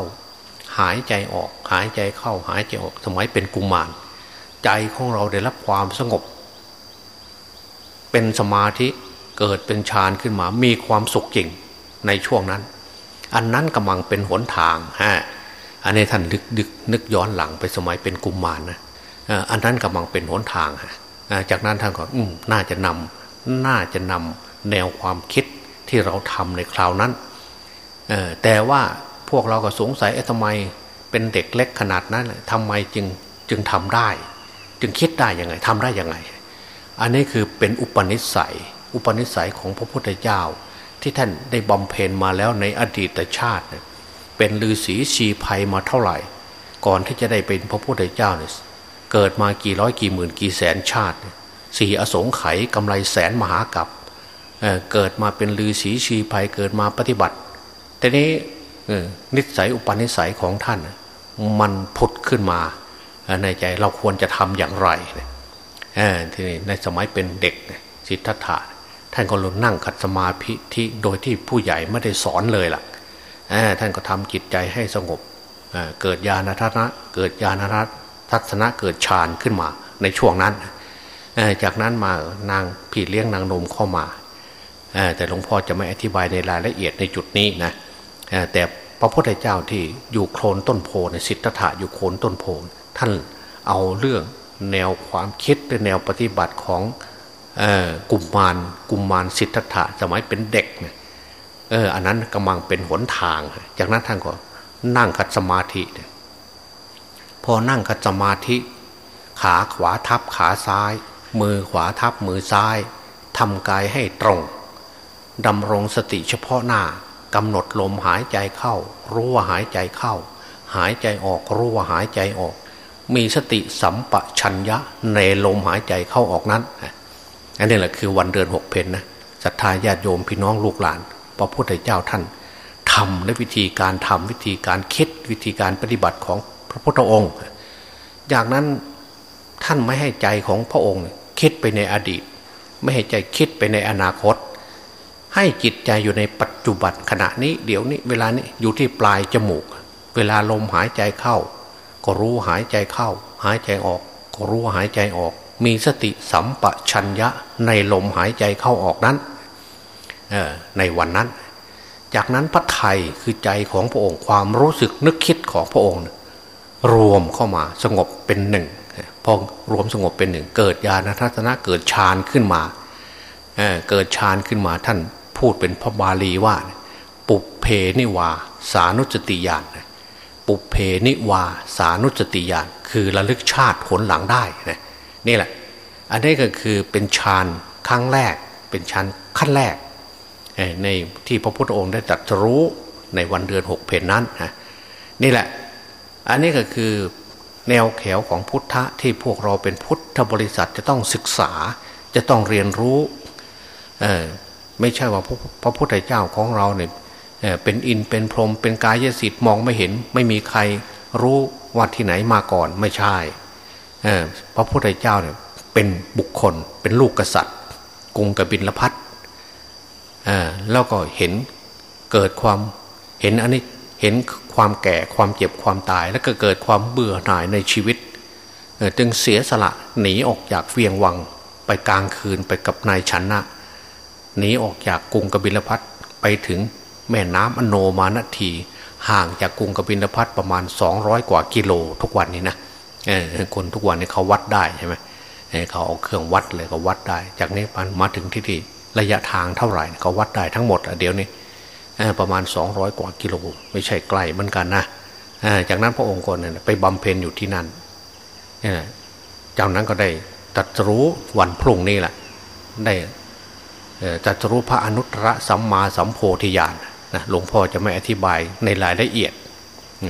B: หายใจออก หายใจเข้า หายใจออกสมัยเป็นกุมาร ใจของเราได้รับความสงบ เป็นสมาธิเกิดเป็นฌานขึ้นมา มีความสุขจริงในช่วงนั้น อันนั้นกำลังเป็นหนทางฮะ อันนี้ท่านนึกนึกนึกย้อนหลังไปสมัยเป็นกุมมารนะอันนั้นกำลังเป็นหนทางจากนั้นท่านก็น่าจะนำน่าจะนำแนวความคิดที่เราทำในคราวนั้นแต่ว่าพวกเราก็สงสัยเอ๊ะทำไมเป็นเด็กเล็กขนาดนั้นทำไมจึงจึงทำได้ จึงคิดได้ยังไงทำได้ยังไง อันนี้คือเป็นอุปนิสัย อุปนิสัยของพระพุทธเจ้าที่ท่านได้บำเพ็ญมาแล้วในอดีตชาติ เป็นฤาษีชีภัยมาเท่าไหร่ ก่อนที่จะได้เป็นพระพุทธเจ้าเนี่ยเกิดมากี่ร้อยกี่หมื่นกี่แสนชาติสี่อสงไขยกำไรแสนมหากับเเกิดมาเป็นฤาษีชีภัยเกิดมาปฏิบัติแต่นี้นิสัยอุปนิสัยของท่าน มันผุดขึ้นมาในใจเราควรจะทำอย่างไรทีนี้ในสมัยเป็นเด็กสิทธัตถะท่านก็ลงนั่งขัดสมาธิโดยที่ผู้ใหญ่ไม่ได้สอนเลยล่ะ ท่านก็ทำจิตใจให้สงบเกิดญาณทัศนะ เกิดญาณทัศนะเกิดฌานขึ้นมาในช่วงนั้นจากนั้นมานางผีเลี้ยงนางนมเข้ามาแต่หลวงพ่อจะไม่อธิบายในรายละเอียดในจุดนี้นะแต่พระพุทธเจ้าที่อยู่โคลนต้นโพในสิทธัตถะอยู่โคลนต้นโพท่านเอาเรื่องแนวความคิดหรือแนวปฏิบัติของกุมมารกุมมารสิทธัตถะสมัยเป็นเด็กเนี่ย เอออันนั้นกำลังเป็นหนทาง จากนั้นท่านก็นั่งคัดสมาธิ พอนั่งคัดสมาธิ ขาขวาทับขาซ้าย มือขวาทับมือซ้ายทำกายให้ตรงดำรงสติเฉพาะหน้ากำหนดลมหายใจเข้า รู้ว่าหายใจเข้า หายใจออกรู้ว่าหายใจออก มีสติสัมปชัญญะในลมหายใจเข้าออกนั้น อันนี้แหละคือวันเดือนหกเพนนะศรัทธาญาติโยมพี่น้องลูกหลาน พระพุทธเจ้าท่านทำและวิธีการทำวิธีการคิดวิธีการปฏิบัติของพระพุทธองค์ จากนั้นท่านไม่ให้ใจของพระองค์ คิดไปในอดีต ไม่ให้ใจคิดไปในอนาคต ให้จิตใจอยู่ในปัจจุบันขณะนี้เดี๋ยวนี้เวลานี้อยู่ที่ปลายจมูก เวลาลมหายใจเข้า ก็รู้หายใจเข้า หายใจออก ก็รู้หายใจออก มีสติสัมปชัญญะในลมหายใจเข้าออกนั้น ในวันนั้น จากนั้นพระไทยคือใจของพระองค์ความรู้สึกนึกคิดของพระองค์ รวมเข้ามาสงบเป็นหนึ่งพอรวมสงบเป็นหนึ่ง เกิดญาณทัศนะเกิดฌานขึ้นมาเเกิดฌานขึ้นมาท่านพูดเป็นพระบาลีว่า ปุเพนิวา สานุจติญาณปุเพนิวา สานุจติญาณคือระลึกชาติผลหลังได้นี่แหละ อันนี้ก็คือเป็นฌานครั้งแรก เป็นฌานขั้นแรก ในที่พระพุทธองค์ได้ตรัสรู้ในวันเดือนหกเพนนั้นนะนี่แหละ อันนี้ก็คือแนวแขวของพุทธะที่พวกเราเป็นพุทธบริษัทจะต้องศึกษาจะต้องเรียนรู้ไม่ใช่ว่าพระพุทธเจ้าของเราเนี่ยเป็นอินเป็นพรหมเป็นกายสิทธิ์มองไม่เห็น ไม่มีใครรู้ว่าที่ไหนมาก่อนไม่ใช่พระพุทธเจ้าเนี่ยเป็นบุคคลเป็นลูกกษัตริย์กรุงกบินลพัท แล้วก็เห็นเกิดความเห็นอันนี้เห็นความแก่ความเจ็บความตาย แล้วก็เกิดความเบื่อหน่ายในชีวิตจึงเสียสละหนีออกจากเวียงวังไปกลางคืนไปกับนายชันนะหนีออกจากกรุงกบิลพัทไปถึงแม่น้ำอโนมาณที ห่างจากกรุงกบิลพัทประมาณ 200 กว่ากิโลทุกวันนี้นะคนทุกวันนี้เขาวัดได้ใช่ไหมเขาเอาเครื่องวัดเลยเขาวัดได้ จากนี้มาถึงที่ที่ ระยะทางเท่าไหร่ก็วัดได้ทั้งหมดเดี๋ยวนี้ประมาณ 200 กว่ากิโลไม่ใช่ไกลเหมือนกันนะจากนั้นพระองค์ก่อนไปบำเพ็ญอยู่ที่นั่นจากนั้นก็ได้ตัดรู้วันพรุ่งนี้แหละได้ตัดรู้พระอนุตตรสัมมาสัมโพธิญาณนะหลวงพ่อจะไม่อธิบายในรายละเอียด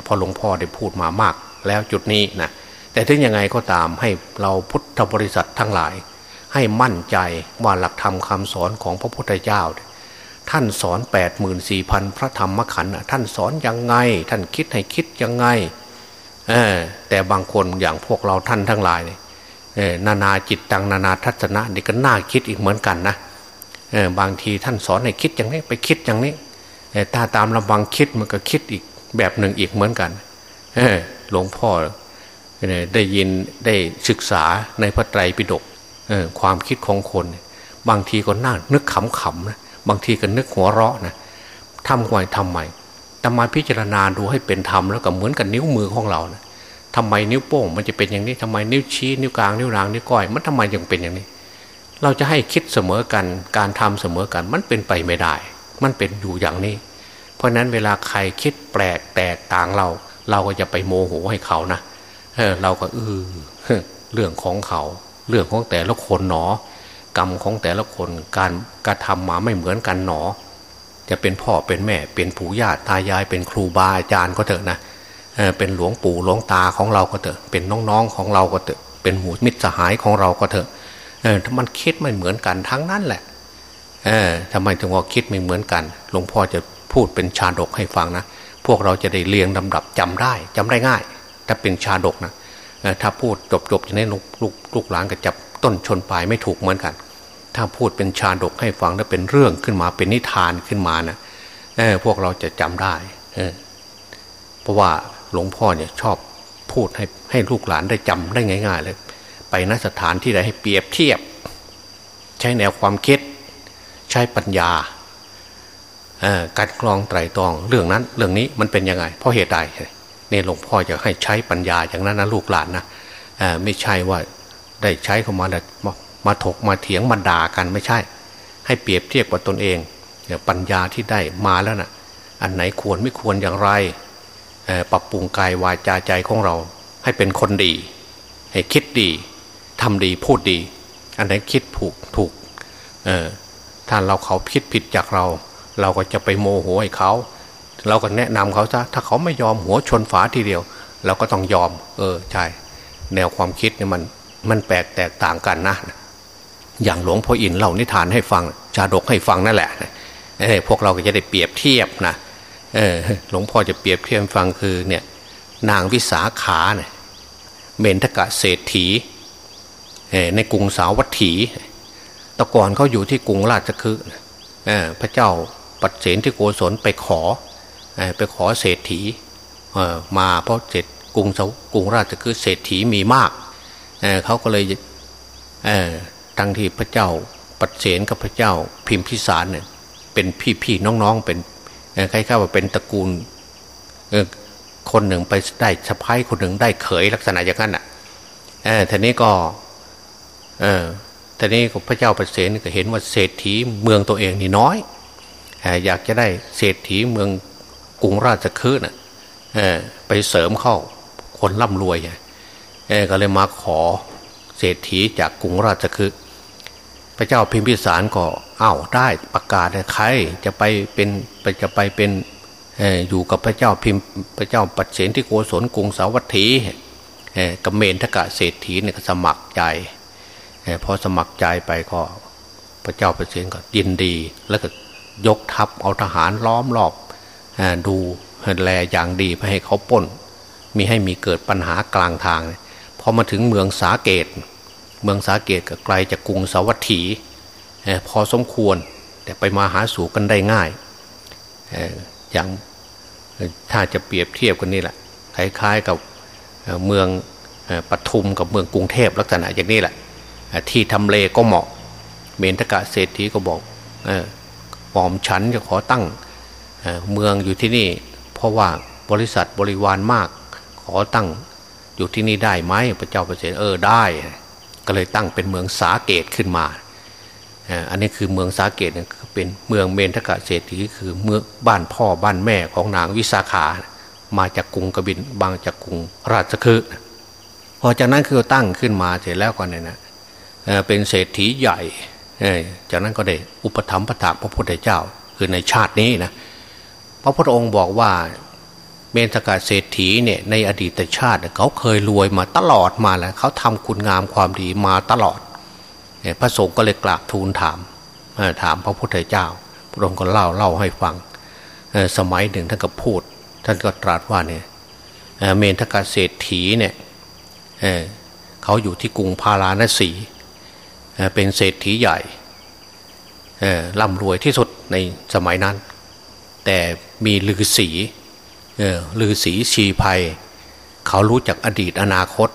B: เพราะหลวงพ่อได้พูดมามากแล้วจุดนี้นะแต่ถึงยังไงก็ตามให้เราพุทธบริษัททั้งหลาย ให้มั่นใจว่าหลักธรรมคำสอนของพระพุทธเจ้า ท่านสอน8ปดหมื่นสี่พันพระธรรมขันธ์ท่านสอนยังไง ท่านคิดให้คิดยังไงแต่บางคนอย่างพวกเราท่านทั้งหลายนานาจิตตังนานาทัศนะนี่ก็น่าคิดอีกเหมือนกันนะบางทีท่านสอนให้คิดอย่างนี้ไปคิดอย่างนี้ตาตามลำบังคิดมันก็คิดอีกแบบหนึ่งอีกเหมือนกันหลวงพ่อได้ยินได้ศึกษาในพระไตรปิฎก ความคิดของคน บางทีก็น่านึกขำๆนะบางทีก็นึกหัวเราะนะทำไว้ทำไมทำไมพิจารณาดูให้เป็นธรรมแล้วก็เหมือนกับนิ้วมือของเรานะทำไมนิ้วโป้งมันจะเป็นอย่างนี้ทำไมนิ้วชี้นิ้วกลางนิ้วนางนิ้วก้อย มันทำไมยังเป็นอย่างนี้ เราจะให้คิดเสมอกัน การทำเสมอกันมันเป็นไปไม่ได้ มันเป็นอยู่อย่างนี้ เพราะนั้นเวลาใครคิดแปลกแตกต่างเรา เราก็จะไปโมโหให้เขานะเเราก็เออเรื่องของเขา เรื่องของแต่ละคนหนอ กรรมของแต่ละคนการกระทำมาไม่เหมือนกันหนอ จะเป็นพ่อเป็นแม่ เป็นผู้ญาติตายายเป็นครูบาอาจารย์ก็เถอะนะเป็นหลวงปู่หลวงตาของเราก็เถอะ เป็นน้องๆของเราก็เถอะ เป็นหมู่มิตรสหายของเราก็เถอะเออถ้ามันคิดไม่เหมือนกันทั้งนั้นแหละเออทำไมถึงว่าคิดไม่เหมือนกันหลวงพ่อจะพูดเป็นชาดกให้ฟังนะพวกเราจะได้เรียงลำดับจำได้จำได้ง่าย ถ้าเป็นชาดกนะ ถ้าพูดจบๆจะได้ลูกลูกลูกหลานก็จับต้นชนปลายไม่ถูกเหมือนกัน ถ้าพูดเป็นชาดกให้ฟังแล้วเป็นเรื่องขึ้นมาเป็นนิทานขึ้นมานะพวกเราจะจำได้เพราะว่าหลวงพ่อเนี่ยชอบพูดให้ให้ลูกหลานได้จำได้ง่าย ๆ เลย ไปนสถานที่ใดให้เปรียบเทียบ ใช้แนวความคิด ใช้ปัญญาการกรองไตรตรองเรื่องนั้น เรื่องนี้มันเป็นยังไง เพราะเหตุใด นี่ยหลวงพ่อจะให้ใช้ปัญญาอย่างนั้นนะลูกหลานนะไม่ใช่ว่าได้ใช้เข้ามาแล้วมาถกมาเถียงมาด่ากันไม่ใช่ ให้เปรียบเทียบกับตนเองปัญญาที่ได้มาแล้วนะ่ะ อันไหนควรไม่ควรอย่างไรปรับปรุงกายวาจาใจของเรา ให้เป็นคนดี ให้คิดดีทำดีพูดดี อันไหนคิดผูกถูกถ้าเราเขาคิดผิดจากเรา เราก็จะไปโมโหให้เขา เราก็แนะนำเขาซะถ้าเขาไม่ยอมหัวชนฝาทีเดียว เราก็ต้องยอม เออใช่แนวความคิดเนี่ยมันมันแปลกแตกต่างกันนะ อย่างหลวงพ่ออินเล่านิทานให้ฟังชาดกให้ฟังนั่นแหละเออพวกเราก็จะได้เปรียบเทียบนะเออหลวงพ่อจะเปรียบเทียบฟังคือเนี่ยนางวิสาขาเนี่ยเมนทกะเศรษฐีในกรุงสาวัตถีตะก่อนเขาอยู่ที่กรุงราชคฤห์พระเจ้าปัดเสนที่โกศลไปขอ ไปขอเศรษฐีมาเพราะเศรษกรุงกรุงราชคฤห์เศรษฐีมีมากเเขาก็เลยตั้งที่พระเจ้าปัดเสนกับพระเจ้าพิมพิสารเนี่ยเป็นพี่ๆน้องๆเป็นคล้ายๆว่าเป็นตระกูลคนหนึ่งไปได้สะพ้ายคนหนึ่งได้เขยลักษณะอย่างนั้นอะทีนี้ก็เออทีนี้พระเจ้าปเสนก็เห็นว่าเศรษฐีเมืองตัวเองนี่น้อย อยากจะได้เศรษฐีเมือง กรุงราชคฤห์น่ะไปเสริมเข้าคนร่ำรวยก็เลยมาขอเศรษฐีจากกรุงราชคฤห์พระเจ้าพิมพิสารก็อ้าวได้ประกาศใครจะไปเป็นจะไปเป็นอยู่กับพระเจ้าพิมพระเจ้าปัดเสนที่โกศลกรุงสาวัตถีกับเมนทกะเศรษฐีเนี่ยสมัครใจพอสมัครใจไปก็พระเจ้าปัดเสนก็ยินดี แล้วก็ยกทัพเอาทหารล้อมรอบ ดูแลอย่างดีเพื่อให้เขาป้นมีให้มีเกิดปัญหากลางทางพอมาถึงเมืองสาเกต เมืองสาเกตก็ไกลจากกรุงสาวัตถีพอสมควรแต่ไปมาหาสู่กันได้ง่ายอย่างถ้าจะเปรียบเทียบกันนี่แหละคล้ายๆกับเมืองปทุมกับเมืองกรุงเทพลักษณะอย่างนี้แหละ ที่ทำเลก็เหมาะเมนทกะเศรษฐีก็บอกหมอมฉันจะขอตั้ง เมืองอยู่ที่นี่ เพราะว่าบริษัทบริวารมาก ขอตั้งอยู่ที่นี่ได้ไหมพระเจ้าประเสริฐเออได้ ก็เลยตั้งเป็นเมืองสาเกตขึ้นมาอันนี้คือเมืองสาเกตเป็นเมืองเมนทกะเศรษฐีคือเมืองบ้านพ่อบ้านแม่ของนางวิสาขา มาจากกรุงกบินบางจากกรุงราชคฤห์พอจากนั้นคือตั้งขึ้นมาเสร็จแล้วก่อนเนี่ยนะเป็นเศรษฐีใหญ่จากนั้นก็ได้อุปถัมภ์ประทาพระพุทธเจ้า คือในชาตินี้นะ พระพุทธองค์บอกว่าเมนทกาเศรษฐีเนี่ยในอดีตชาติเขาเคยรวยมาตลอดมาแล้วเขาทำคุณงามความดีมาตลอดพระสงฆ์ก็เลยกราบทูลถามถามพระพุทธเจ้า พระองค์ก็เล่าเล่าให้ฟังสมัยหนึ่งท่านก็พูด ท่านก็ตรัสว่าเนี่ยเมนทกาเศรษฐีเนี่ยเขาอยู่ที่กรุงพาราณสีเป็นเศรษฐีใหญ่ร่ำรวยที่สุดในสมัยนั้น แต่ มีลือศีเออลือศีชีภัย เขารู้จักอดีตอนาคต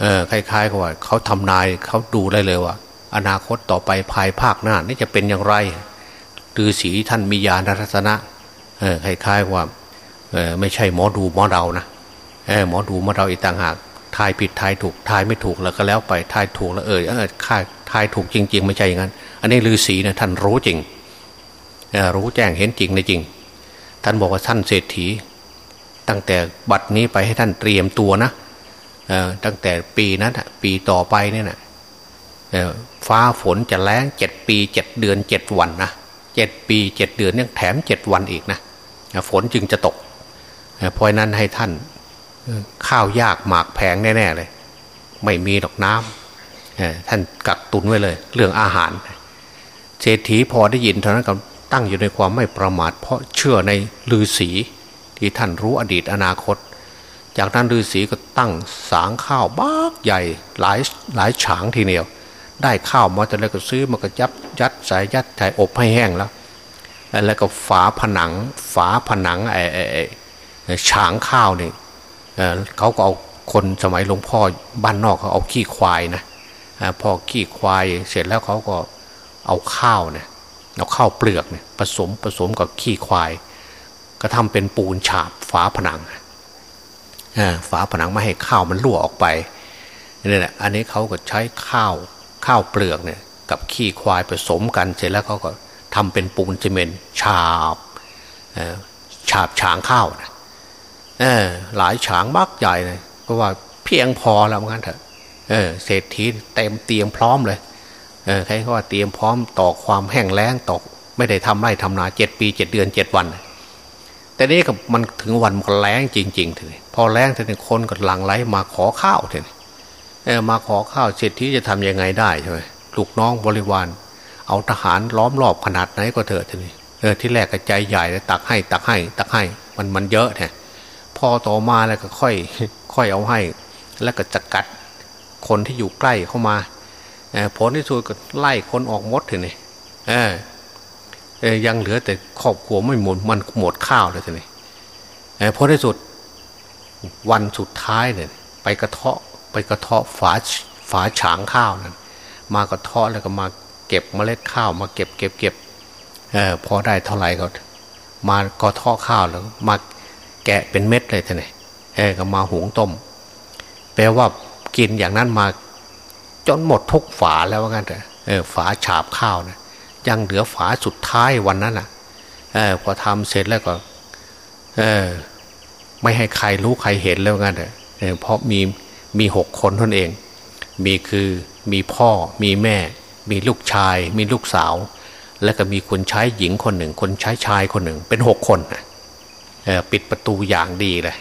B: เออคล้ายๆกับว่าเขาทำนายเขาดูได้เลยว่า อนาคตต่อไปภายภาคหน้านี่จะเป็นอย่างไรลือศีท่านมีญาณรัตนะเออคล้ายๆว่าเออไม่ใช่หมอดูหมอเรานะหมอดูหมอเราอีกต่างหากทายผิดทายถูกทายไม่ถูกแล้วก็แล้วไปทายถูกแล้วเออเออทายถูกจริง ๆ ไม่ใช่อย่างนั้น อันนี้ฤาษีนะท่านรู้จริงรู้แจ้งเห็นจริงในจริง ท่านบอกว่าท่านเศรษฐี ตั้งแต่บัดนี้ไปให้ท่านเตรียมตัวนะตั้งแต่ปีนั้นปีต่อไปเนี่ยนะฟ้าฝนจะแรงเจ็ดปีเจ็ดเดือนเจ็ดวันนะเจ็ดปีเจ็ดเดือนเนี่ยแถมเจ็ดวันอีกนะฝนจึงจะตกเพราะนั้นให้ท่านข้าวยากหมากแพงแน่ ๆ เลย ไม่มีดอกน้ำท่านกักตุนไว้เลย เรื่องอาหาร เศรษฐีพอได้ยินเท่านั้นก็ ตั้งอยู่ในความไม่ประมาท เพราะเชื่อในลือศีที่ท่านรู้อดีตอนาคต จากนั้นฤาษีก็ตั้งสางข้าวบ้ากใหญ่หลายหลายฉางทีเดียว ได้ข้าวมาแต่แล้วก็ซื้อมาก็ยับยัดใส่ยัดใส่อบให้แห้งแล้ว แล้วก็ฝาผนังฝาผนังไอ้ไอ้ฉางข้าวนี่เขาก็เอาคนสมัยหลวงพ่อบ้านนอกเขาเอาขี้ควายนะพอขี้ควายเสร็จแล้วเขาก็เอาข้าวเนี่ย เอาข้าวเปลือกเนี่ยผสมผสมกับขี้ควาย ก็ทำเป็นปูนฉาบฝาผนังฝาผนังไม่ให้ข้าวมันรั่วออกไปนี่แหละอันนี้เขาก็ใช้ข้าวข้าวเปลือกเนี่ยกับขี้ควายผสมกันเสร็จแล้วเขาก็ทำเป็นปูนซีเมนฉาบฉาบฉางข้าวนะหลายฉางมากใหญ่เลยเพราะว่าเพียงพอแล้วงั้นเถอะเออเศรษฐีเต็มเตียมพร้อมเลย เออใครเขาว่าเตรียมพร้อมต่อความแห้งแล้งต่อไม่ได้ทำไร่ทำนาเจ็ดปีเจ็ดเดือนเจ็ดวัน แต่นี้กับมันถึงวันมันแล้งจริงๆทีนี้พอแล้งทีนี้คนก็หลั่งไหลมาขอข้าวทีนี้เออมาขอข้าวเศรษฐีจะทํำยังไงได้ใช่ไหมลูกน้องบริวาร เอาทหารล้อมรอบขนาดไหนก็เถอะทีนี้เออที่แรกก็ใจใหญ่เลยตักให้ ตักให้ ตักให้มันมันเยอะเนี่ยพอต่อมาแล้วก็ค่อย ค่อยเอาให้ แล้วก็จะกัดคนที่อยู่ใกล้เข้ามา ผลที่สุดก็ไล่คนออกมดทีนี่ยังเหลือแต่ครอบครัวไม่หมดมันหมดข้าวเลยทีนี้ผลที่สุดวันสุดท้ายเนี่ยไปกระเทาะไปกระเทาะฝาฝาฉางข้าวนั่นมากระเทาะแล้วก็มาเก็บเมล็ดข้าว มาเก็บเก็บเก็บอพอได้เท่าไหร่ก็ มากระเทาะข้าวแล้วมาแกะเป็นเม็ดเลยท่านเออก็มาหุงต้ม แปลว่ากินอย่างนั้นมา จนหมดทุกฝาแล้วว่างั้นเถอะฝาฉาบข้าวนะยังเหลือฝาสุดท้ายวันนั้นอะเออพอทำเสร็จแล้วก็เออไม่ให้ใครรู้ใครเห็นแล้วงั้นเถอะเพราะมีมีหกคนท่านเอง มีคือมีพ่อมีแม่ มีลูกชาย มีลูกสาว แล้วก็มีคนใช้หญิงคนหนึ่ง คนใช้ชายคนหนึ่ง เป็นหกคนนะปิดประตูอย่างดีเลย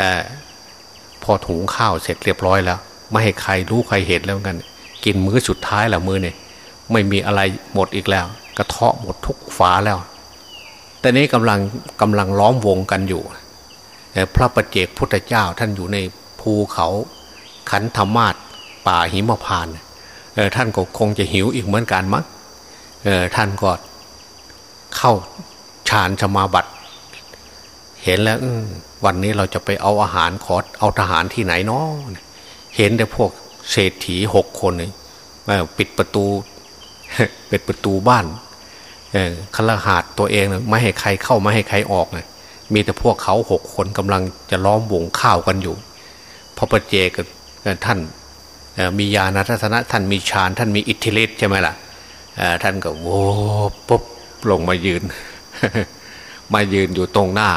B: อพอถุงข้าวเสร็จเรียบร้อยแล้ว ไม่ให้ใครรู้ใครเห็นแล้วกัน กินมื้อสุดท้ายล้วมื้อเนี่ยไม่มีอะไรหมดอีกแล้ว กระเทาะหมดทุกฝาแล้ว แต่นี้กำลังกำลังล้อมวงกันอยู่พระประเจกพุทธเจ้าท่านอยู่ในภูเขาขันธมาศป่าหิมพานท่านก็คงจะหิวอีกเหมือนกันมั้งท่านก็เข้าฌานสมาบัติ เห็นแล้ววันนี้เราจะไปเอาอาหารขอเอาทหารที่ไหนเนาะ เห็นแต่พวกเศรษฐีหกคนนี่ปิดประตูปิดประตูบ้านคลหาดตัวเองไม่ให้ใครเข้าไม่ให้ใครออกเลยมีแต่พวกเขาหกคนกำลังจะล้อมวงข้าวกันอยู่พระประเจกับท่านมียาณทัศนะท่านมีฌานท่านมีอิทธิฤทธิ์ใช่ไหมล่ะท่านก็โว้ปุ๊บลงมายืน มายืนอยู่ตรงหน้า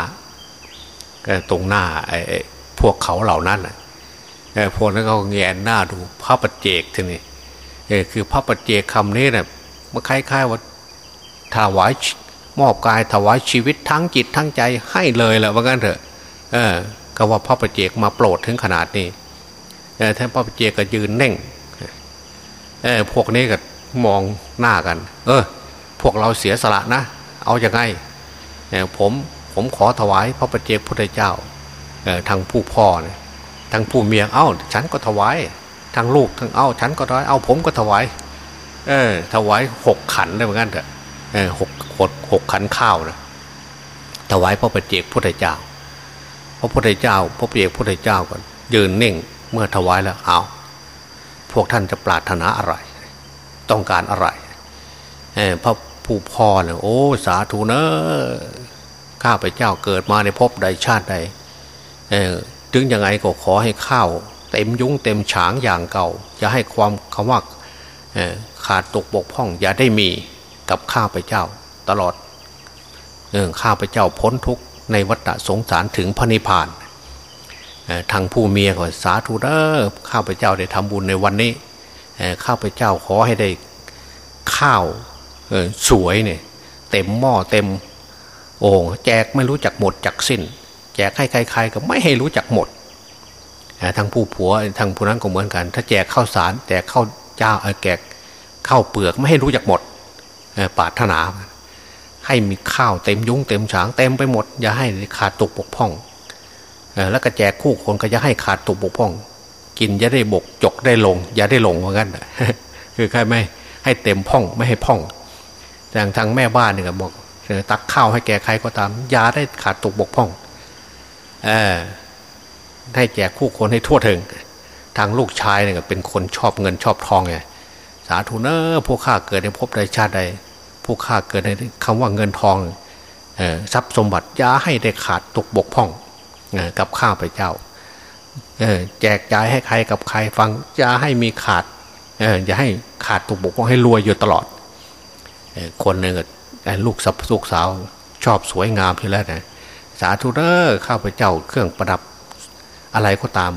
B: ตรงหน้าไอ้พวกเขาเหล่านั้น พวกนั้นเขาแงนหน้าดูพระปัจเจกทีนี้คือพระปัจเจกคำนี้เนะ่ยมันคล้ายๆว่าถวายมอบกายถวายชีวิตทั้งจิตทั้งใจให้เลยแหละว่างั้นเถอะเออก็ว่าพระปัจเจกมาโปรดถึงขนาดนี้เออท่านพระปัจเจกก็ยืนเน่งเออพวกนี้ก็มองหน้ากัน เออ พวกเราเสียสละนะ เอาอย่างไงผมผมขอถวายพระประเจกพุทธเจ้าทางผู้พ่อเนี่ย ทางผู้เมียเอ้า ฉันก็ถวายทางลูกทางเอ้า ฉันก็ถวายเอาผมก็ถวายเออถวายหกขันได้เหมือนกันเถอะเออหกหกหกขันข้าวนะถวายพระประเจกพุทธเจ้า พระพุทธเจ้า พระประเจกพุทธเจ้าก่อนยืนนิ่งเมื่อถวายแล้วเอาพวกท่านจะปรารถนาอะไร ต้องการอะไรเออพระผู้พ่อเนี่ยโอ้สาธุเนอะข้าพเจ้าเกิดมาในภพใดชาติใดเออ ถึงยังไงก็ขอให้ข้าวเต็มยุ้งเต็มฉางอย่างเก่าจะให้ความคำว่าขาดตกบกพร่อง อย่าได้มีกับข้าพเจ้าตลอดข้าพเจ้าพ้นทุกในวัฏสงสารถึงพระนิพพานทางผู้เมียก็สาธุเด้อข้าพเจ้าได้ทำบุญในวันนี้ข้าพเจ้าขอให้ได้ข้าวสวยเนี่ยเต็มหม้อเต็มโอ่งแจกไม่รู้จักหมดจักสิ้น แจกให้ใคร ๆ ก็ไม่ให้รู้จักหมดทั้งผู้ผัวทั้งผู้นั้นก็เหมือนกัน ถ้าแจกข้าวสารแจกข้าวเจ้าแจกข้าวเปลือกไม่ให้รู้จักหมดปาถนา ให้มีข้าวเต็มยุ้งเต็มฉางเต็มไปหมด อย่าให้ขาดตกบกพร่องแล้วก็แจกคู่คนก็จะให้ขาดตกบกพร่อง กินจะได้บกจกได้ลง อย่าได้ลงเหมือนกันคือใครไม่ให้เต็มพ่องไม่ให้พ่องอย่างทางแม่บ้านเนี่ยบอกตักข้าวให้แก่ใครก็ตามอย่าได้ขาดตกบกพร่อง ให้แจกคู่คนให้ทั่วถึง ทางลูกชายเนี่ยเป็นคนชอบเงินชอบทองไงสาธุเนอพวกข้าเกิดในภพใดชาติใดพวกข้าเกิดในคำว่าเงินทองทรัพย์สมบัติยาให้ได้ขาดตกบกพร่องกับข้าพเจ้าแจกจ่ายให้ใครกับใครฟังอย่าให้มีขาดอย่าให้ขาดตกบกพร่องให้รวยอยู่ตลอดคนหนึ่งลูกสับลูกสาวชอบสวยงามที่แล้วนะ สาธุเนอข้าพเจ้าเครื่องประดับอะไรก็ตาม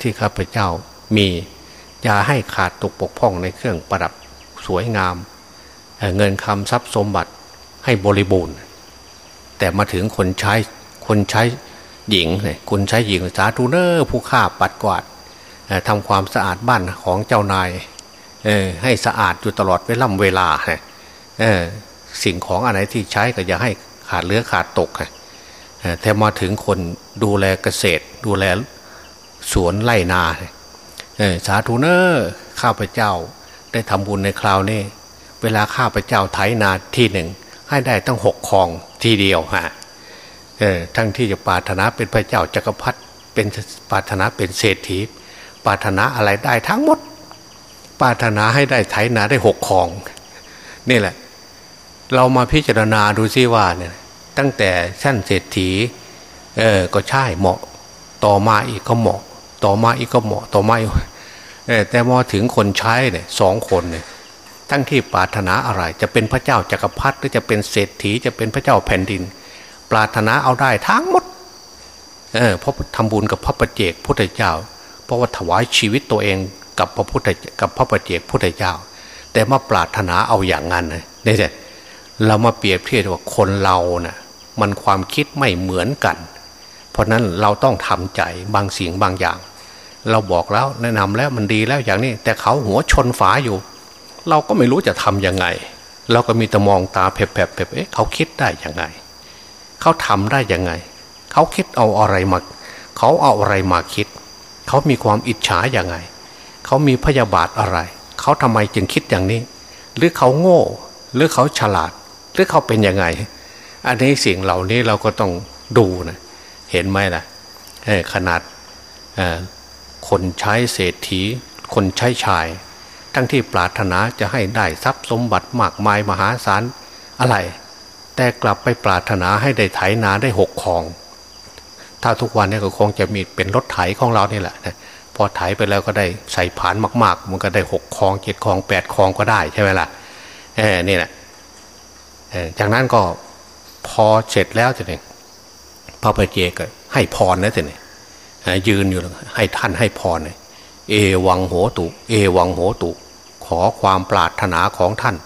B: ที่ข้าพเจ้ามีอย่าให้ขาดตกปกพ่องในเครื่องประดับสวยงาม เงินคำทรัพย์สมบัติให้บริบูรณ์ แต่มาถึงคนใช้คนใช้หญิงคุณใช้หญิงสาธุเนอร์ผู้ฆ่าปัดกวาดทำความสะอาดบ้านของเจ้านายให้สะอาดอยู่ตลอดเวล่ำเวลาสิ่งของอะไรที่ใช้ก็อย่าให้ขาดเลือขาดตก แต่มาถึงคนดูแลเกษตร ดูแลสวนไร่นาสาธุเนอร์ข้าพเจ้าได้ทำบุญในคราวนี้ เวลาข้าพเจ้าไถนาที่หนึ่ง ให้ได้ตั้งหกคลองทีเดียวฮะทั้งที่จะปารถนาเป็นพระเจ้าจักรพรรดิเป็นปารถนาเป็นเศรษฐีปารถนาอะไรได้ทั้งหมดปารถนาให้ได้ไถนาได้หกคลอง นี่แหละ เรามาพิจารณาดูซิว่าเนี่ย ตั้งแต่ชั้นเศรษฐีเออก็ใช่เหมาะ ต่อมาอีกก็เหมาะ ต่อมาอีกก็เหมาะต่อมาแต่มอถึงคนใช้เนี่ยสองคนเนี่ยทั้งที่ปรารถนาอะไร จะเป็นพระเจ้าจากักรพรรดิหรือจะเป็นเศรษฐีจะเป็นพระเจ้าแผ่นดิน ปรารถนาเอาได้ทั้งหมดเออเพราะทำบุญกับพระประเจกพุทธเจ้า เพราะว่าถวายชีวิตตัวเองกับพระพุทธกับพระประเจกพุทธเจ้า แต่มาปรารถนาเอาอย่างนั้นเนี่ยเรามาเปรียบเทียบว่าคนเรานะ่ะ มันความคิดไม่เหมือนกัน เพราะนั้นเราต้องทำใจบางสิ่งบางอย่าง เราบอกแล้วแนะนำแล้วมันดีแล้วอย่างนี้ แต่เขาหัวชนฝาอยู่ เราก็ไม่รู้จะทำยังไง เราก็มีแต่มองตาเผลบๆเอ๊ะเขาคิดได้ยังไง เขาทำได้ยังไง เขาคิดเอาอะไรมาเขาเอาอะไรมาคิด เขามีความอิจฉาอย่างไง เขามีพยาบาทอะไร เขาทำไมจึงคิดอย่างนี้ หรือเขาโง่ หรือเขาฉลาด หรือเขาเป็นยังไง อันนี้สิ่งเหล่านี้เราก็ต้องดูนะเห็นไหมล่ะขนาดคนใช้เศรษฐี คนใช้ชาย ทั้งที่ปรารถนาจะให้ได้ทรัพย์สมบัติมากมายมหาศาลอะไร แต่กลับไปปรารถนาให้ได้ไถนาได้หกคลอง ถ้าทุกวันนี้ก็คงจะมีเป็นรถไถของเรานี่แหละนะพอไถไปแล้วก็ได้ใส่ผานมาก ๆ มันก็ได้หกคลองเจ็ดคลองแปดคลองก็ได้ใช่ไหมล่ะเออนี่แหละจากนั้นก็ พอเสร็จแล้วจะเนี่ยพระปเจก็ให้พรนะจะเนี่ยยืนอยู่ให้ท่านให้พรเลยเอวังโหตุ เอวังโหตุ ขอความปรารถนาของท่าน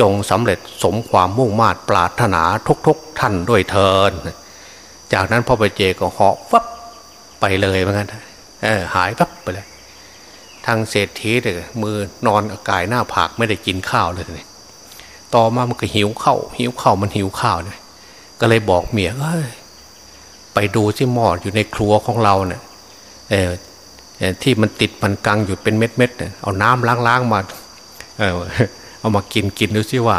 B: จงสำเร็จสมความมุ่งมา่ปรารถนาทุกๆทท่านด้วยเทินจากนั้นพ่อไปเจก็เหาะฟับไปเลยเหมือนกันหายฟับไปเลยทางเศรษฐีเลยมือนอนกายหน้าผากไม่ได้กินข้าวเลยเนี่ยต่อมามันก็หิวข้าวหิวข้าวมันหิวข้าวเนี่ย ก็เลยบอกเมียเอ้ยไปดูที่หม้ออยู่ในครัวของเราเนี่ยที่มันติดมันกังอยู่เป็นเม็ดเม็ดเอาน้ำล้างๆมาเออเอามากินกินดูซิว่า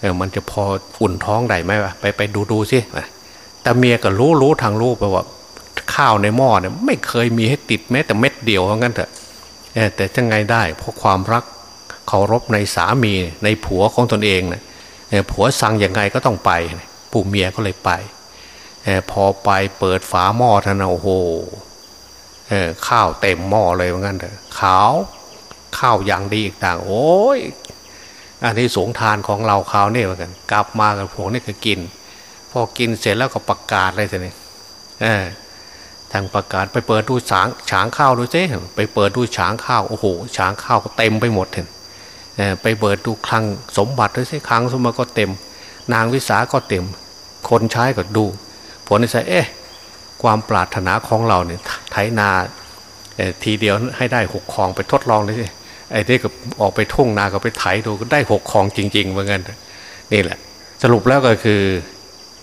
B: เออมันจะพออุ่นท้องได้ไหมวะไปไปดูดูซิแต่เมียก็รู้รู้ทางรู้ไปว่า ข้าวในหม้อเนี่ยไม่เคยมีให้ติดแม้แต่เม็ดเดียวเพราะงั้นเถอะแต่จะไงได้เพราะความรักเคารพในสามีในผัวของตนเองเนี่ยผัวสั่งยังไงก็ต้องไป ปู่เมียก็เลยไปพอไปเปิดฝาหม้อท่านโอ้โหข้าวเต็มหม้อเลยเหมือนกันเถอะขาวข้าวอย่างดีอีกต่าง โอ้ยอันนี้สงทานของเราข้าวเนี่ยเหมือนกัน กลับมากับพวกนี่ก็กิน พอกินเสร็จแล้วก็ประกาศเลยทีนี้ทางประกาศไปเปิดดูฉางฉางข้าวดูซิไปเปิดดูฉางข้าวโอ้โหฉางข้าวก็เต็มไปหมดเห็นไปเปิดดูคลังสมบัติดูซิคลังสมบัติก็เต็ม นางวิสาก็เต็ม คนใช้ก็ดู ผลนี่ใช่เอ๊ะความปรารถนาของเราเนี่ยไถนาทีเดียวให้ได้หกคลองไปทดลองเลยสิไอ้ที่ก็ออกไปทุ่งนาก็ไปไถดูก็ได้หกคลองจริงๆเหมือนกันนี่แหละ สรุปแล้วก็คือ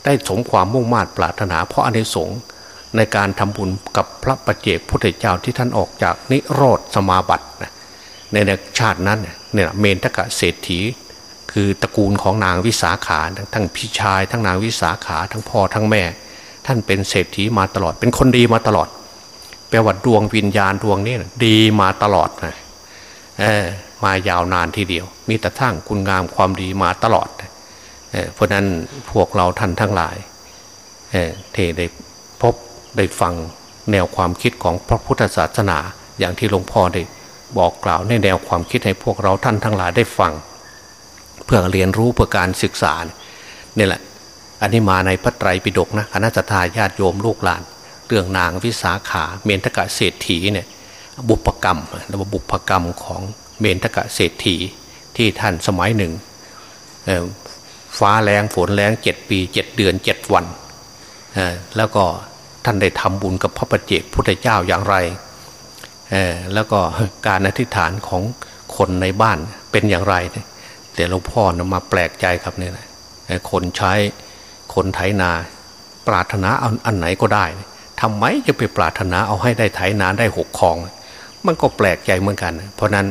B: ได้สมความมุ่งมา่ปรารถนาเพราะอเนกสงในการทำบุญกับพระประเจกพุทธเจ้าที่ท่านออกจากนิโรธสมาบัติในชาตินั้นเนี่ยเมนทกะเศรษฐี คือตระกูลของนางวิสาขาทั้งพี่ชาย ทั้งนางวิสาขา ทั้งพ่อทั้งแม่ ท่านเป็นเศรษฐีมาตลอด เป็นคนดีมาตลอดแปลว่าดวงวิญญาณดวงนี้ดีมาตลอดนะมายาวนานทีเดียว มีแต่ทั้งคุณงามความดีมาตลอดเพราะนั้นพวกเราท่านทั้งหลายเทได้พบได้ฟังแนวความคิดของพระพุทธศาสนา อย่างที่หลวงพ่อได้บอกกล่าวในแนวความคิดให้พวกเราท่านทั้งหลายได้ฟัง เพื่อเรียนรู้เพื่อการศึกษาเนี่ยแหละ อันนี้มาในพระไตรปิฎกนะคณะทาญาติโยมลูกหลาน เรื่องนางวิสาขาเมนทกะเศรษฐีเนี่ยบุพกรรมระบุพกรรมของเมนทกะเศรษฐีที่ท่านสมัยหนึ่งฟ้าแรงฝนแรงเจ็ดปีเจ็ดเดือนเจ็ดวัน แล้วก็ท่านได้ทำบุญกับพระประเจกพุทธเจ้าอย่างไร แล้วก็การอธิษฐานของคนในบ้านเป็นอย่างไร แต่หลวงพ่อนมาแปลกใจครับเนี่ยคนใช้คนไถนา ปรารถนาเอาอันไหนก็ได้ทำไมจะไปปรารถนาเอาให้ได้ไถนาได้หกคลอง มันก็แปลกใจเหมือนกัน เพราะนั้น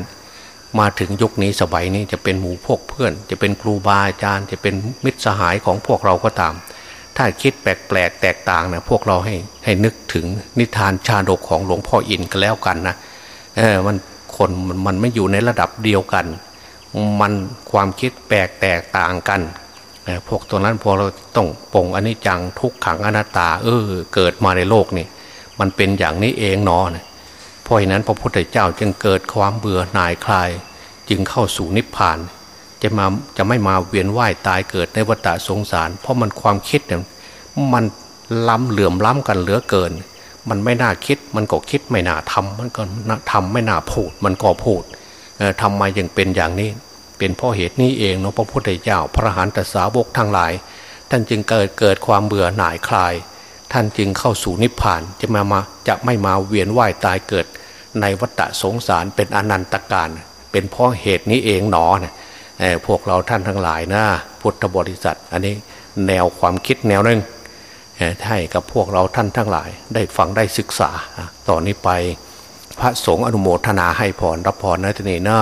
B: มาถึงยุคนี้สมัยนี้จะเป็นหมู่พวกเพื่อน จะเป็นครูบาอาจารย์ จะเป็นมิตรสหายของพวกเราก็ตาม ถ้าคิดแปลกๆแตกต่างนะพวกเราให้ให้นึกถึงนิทานชาดกของหลวงพ่ออินกันแล้วกันนะเออมันคนมันมันไม่อยู่ในระดับเดียวกัน มันความคิดแปลกแตกต่างกันพวกตัวนั้นพอเราต้องปองอนิจจังทุกขังอนัตตา เออ เกิดมาในโลกนี่มันเป็นอย่างนี้เองเนาะเพราะฉะนั้นพระพุทธเจ้าจึงเกิดความเบื่อหน่ายคลาย จึงเข้าสู่นิพพาน จะมาจะไม่มาเวียนว่ายตายเกิดในวัฏสงสาร เพราะมันความคิดเนี่ยมันล้ำเหลื่อมล้ำกันเหลือเกิน มันไม่น่าคิด มันก็คิดไม่น่าทำมันก็ทำไม่น่าพูด มันก็พูด ทำไมยังเป็นอย่างนี้ เป็นเพราะเหตุนี้เองเนาะพระพุทธเจ้าพระหันตสาวกทั้งหลาย ท่านจึงเกิดเกิดความเบื่อหน่ายคลาย ท่านจึงเข้าสู่นิพพานจะมามาจะไม่มาเวียนว่ายตายเกิด ในวัฏสงสารเป็นอนันตการ เป็นเพราะเหตุนี้เองหนอนะพวกเราท่านทั้งหลายนะพุทธบริษัท อันนี้แนวความคิดแนวหนึ่งให้กับพวกเราท่านทั้งหลาย ได้ฟังได้ศึกษาต่อนนี้ไป พระสงฆ์อนุโมทนาให้พรรับพรนะทีนี้นะ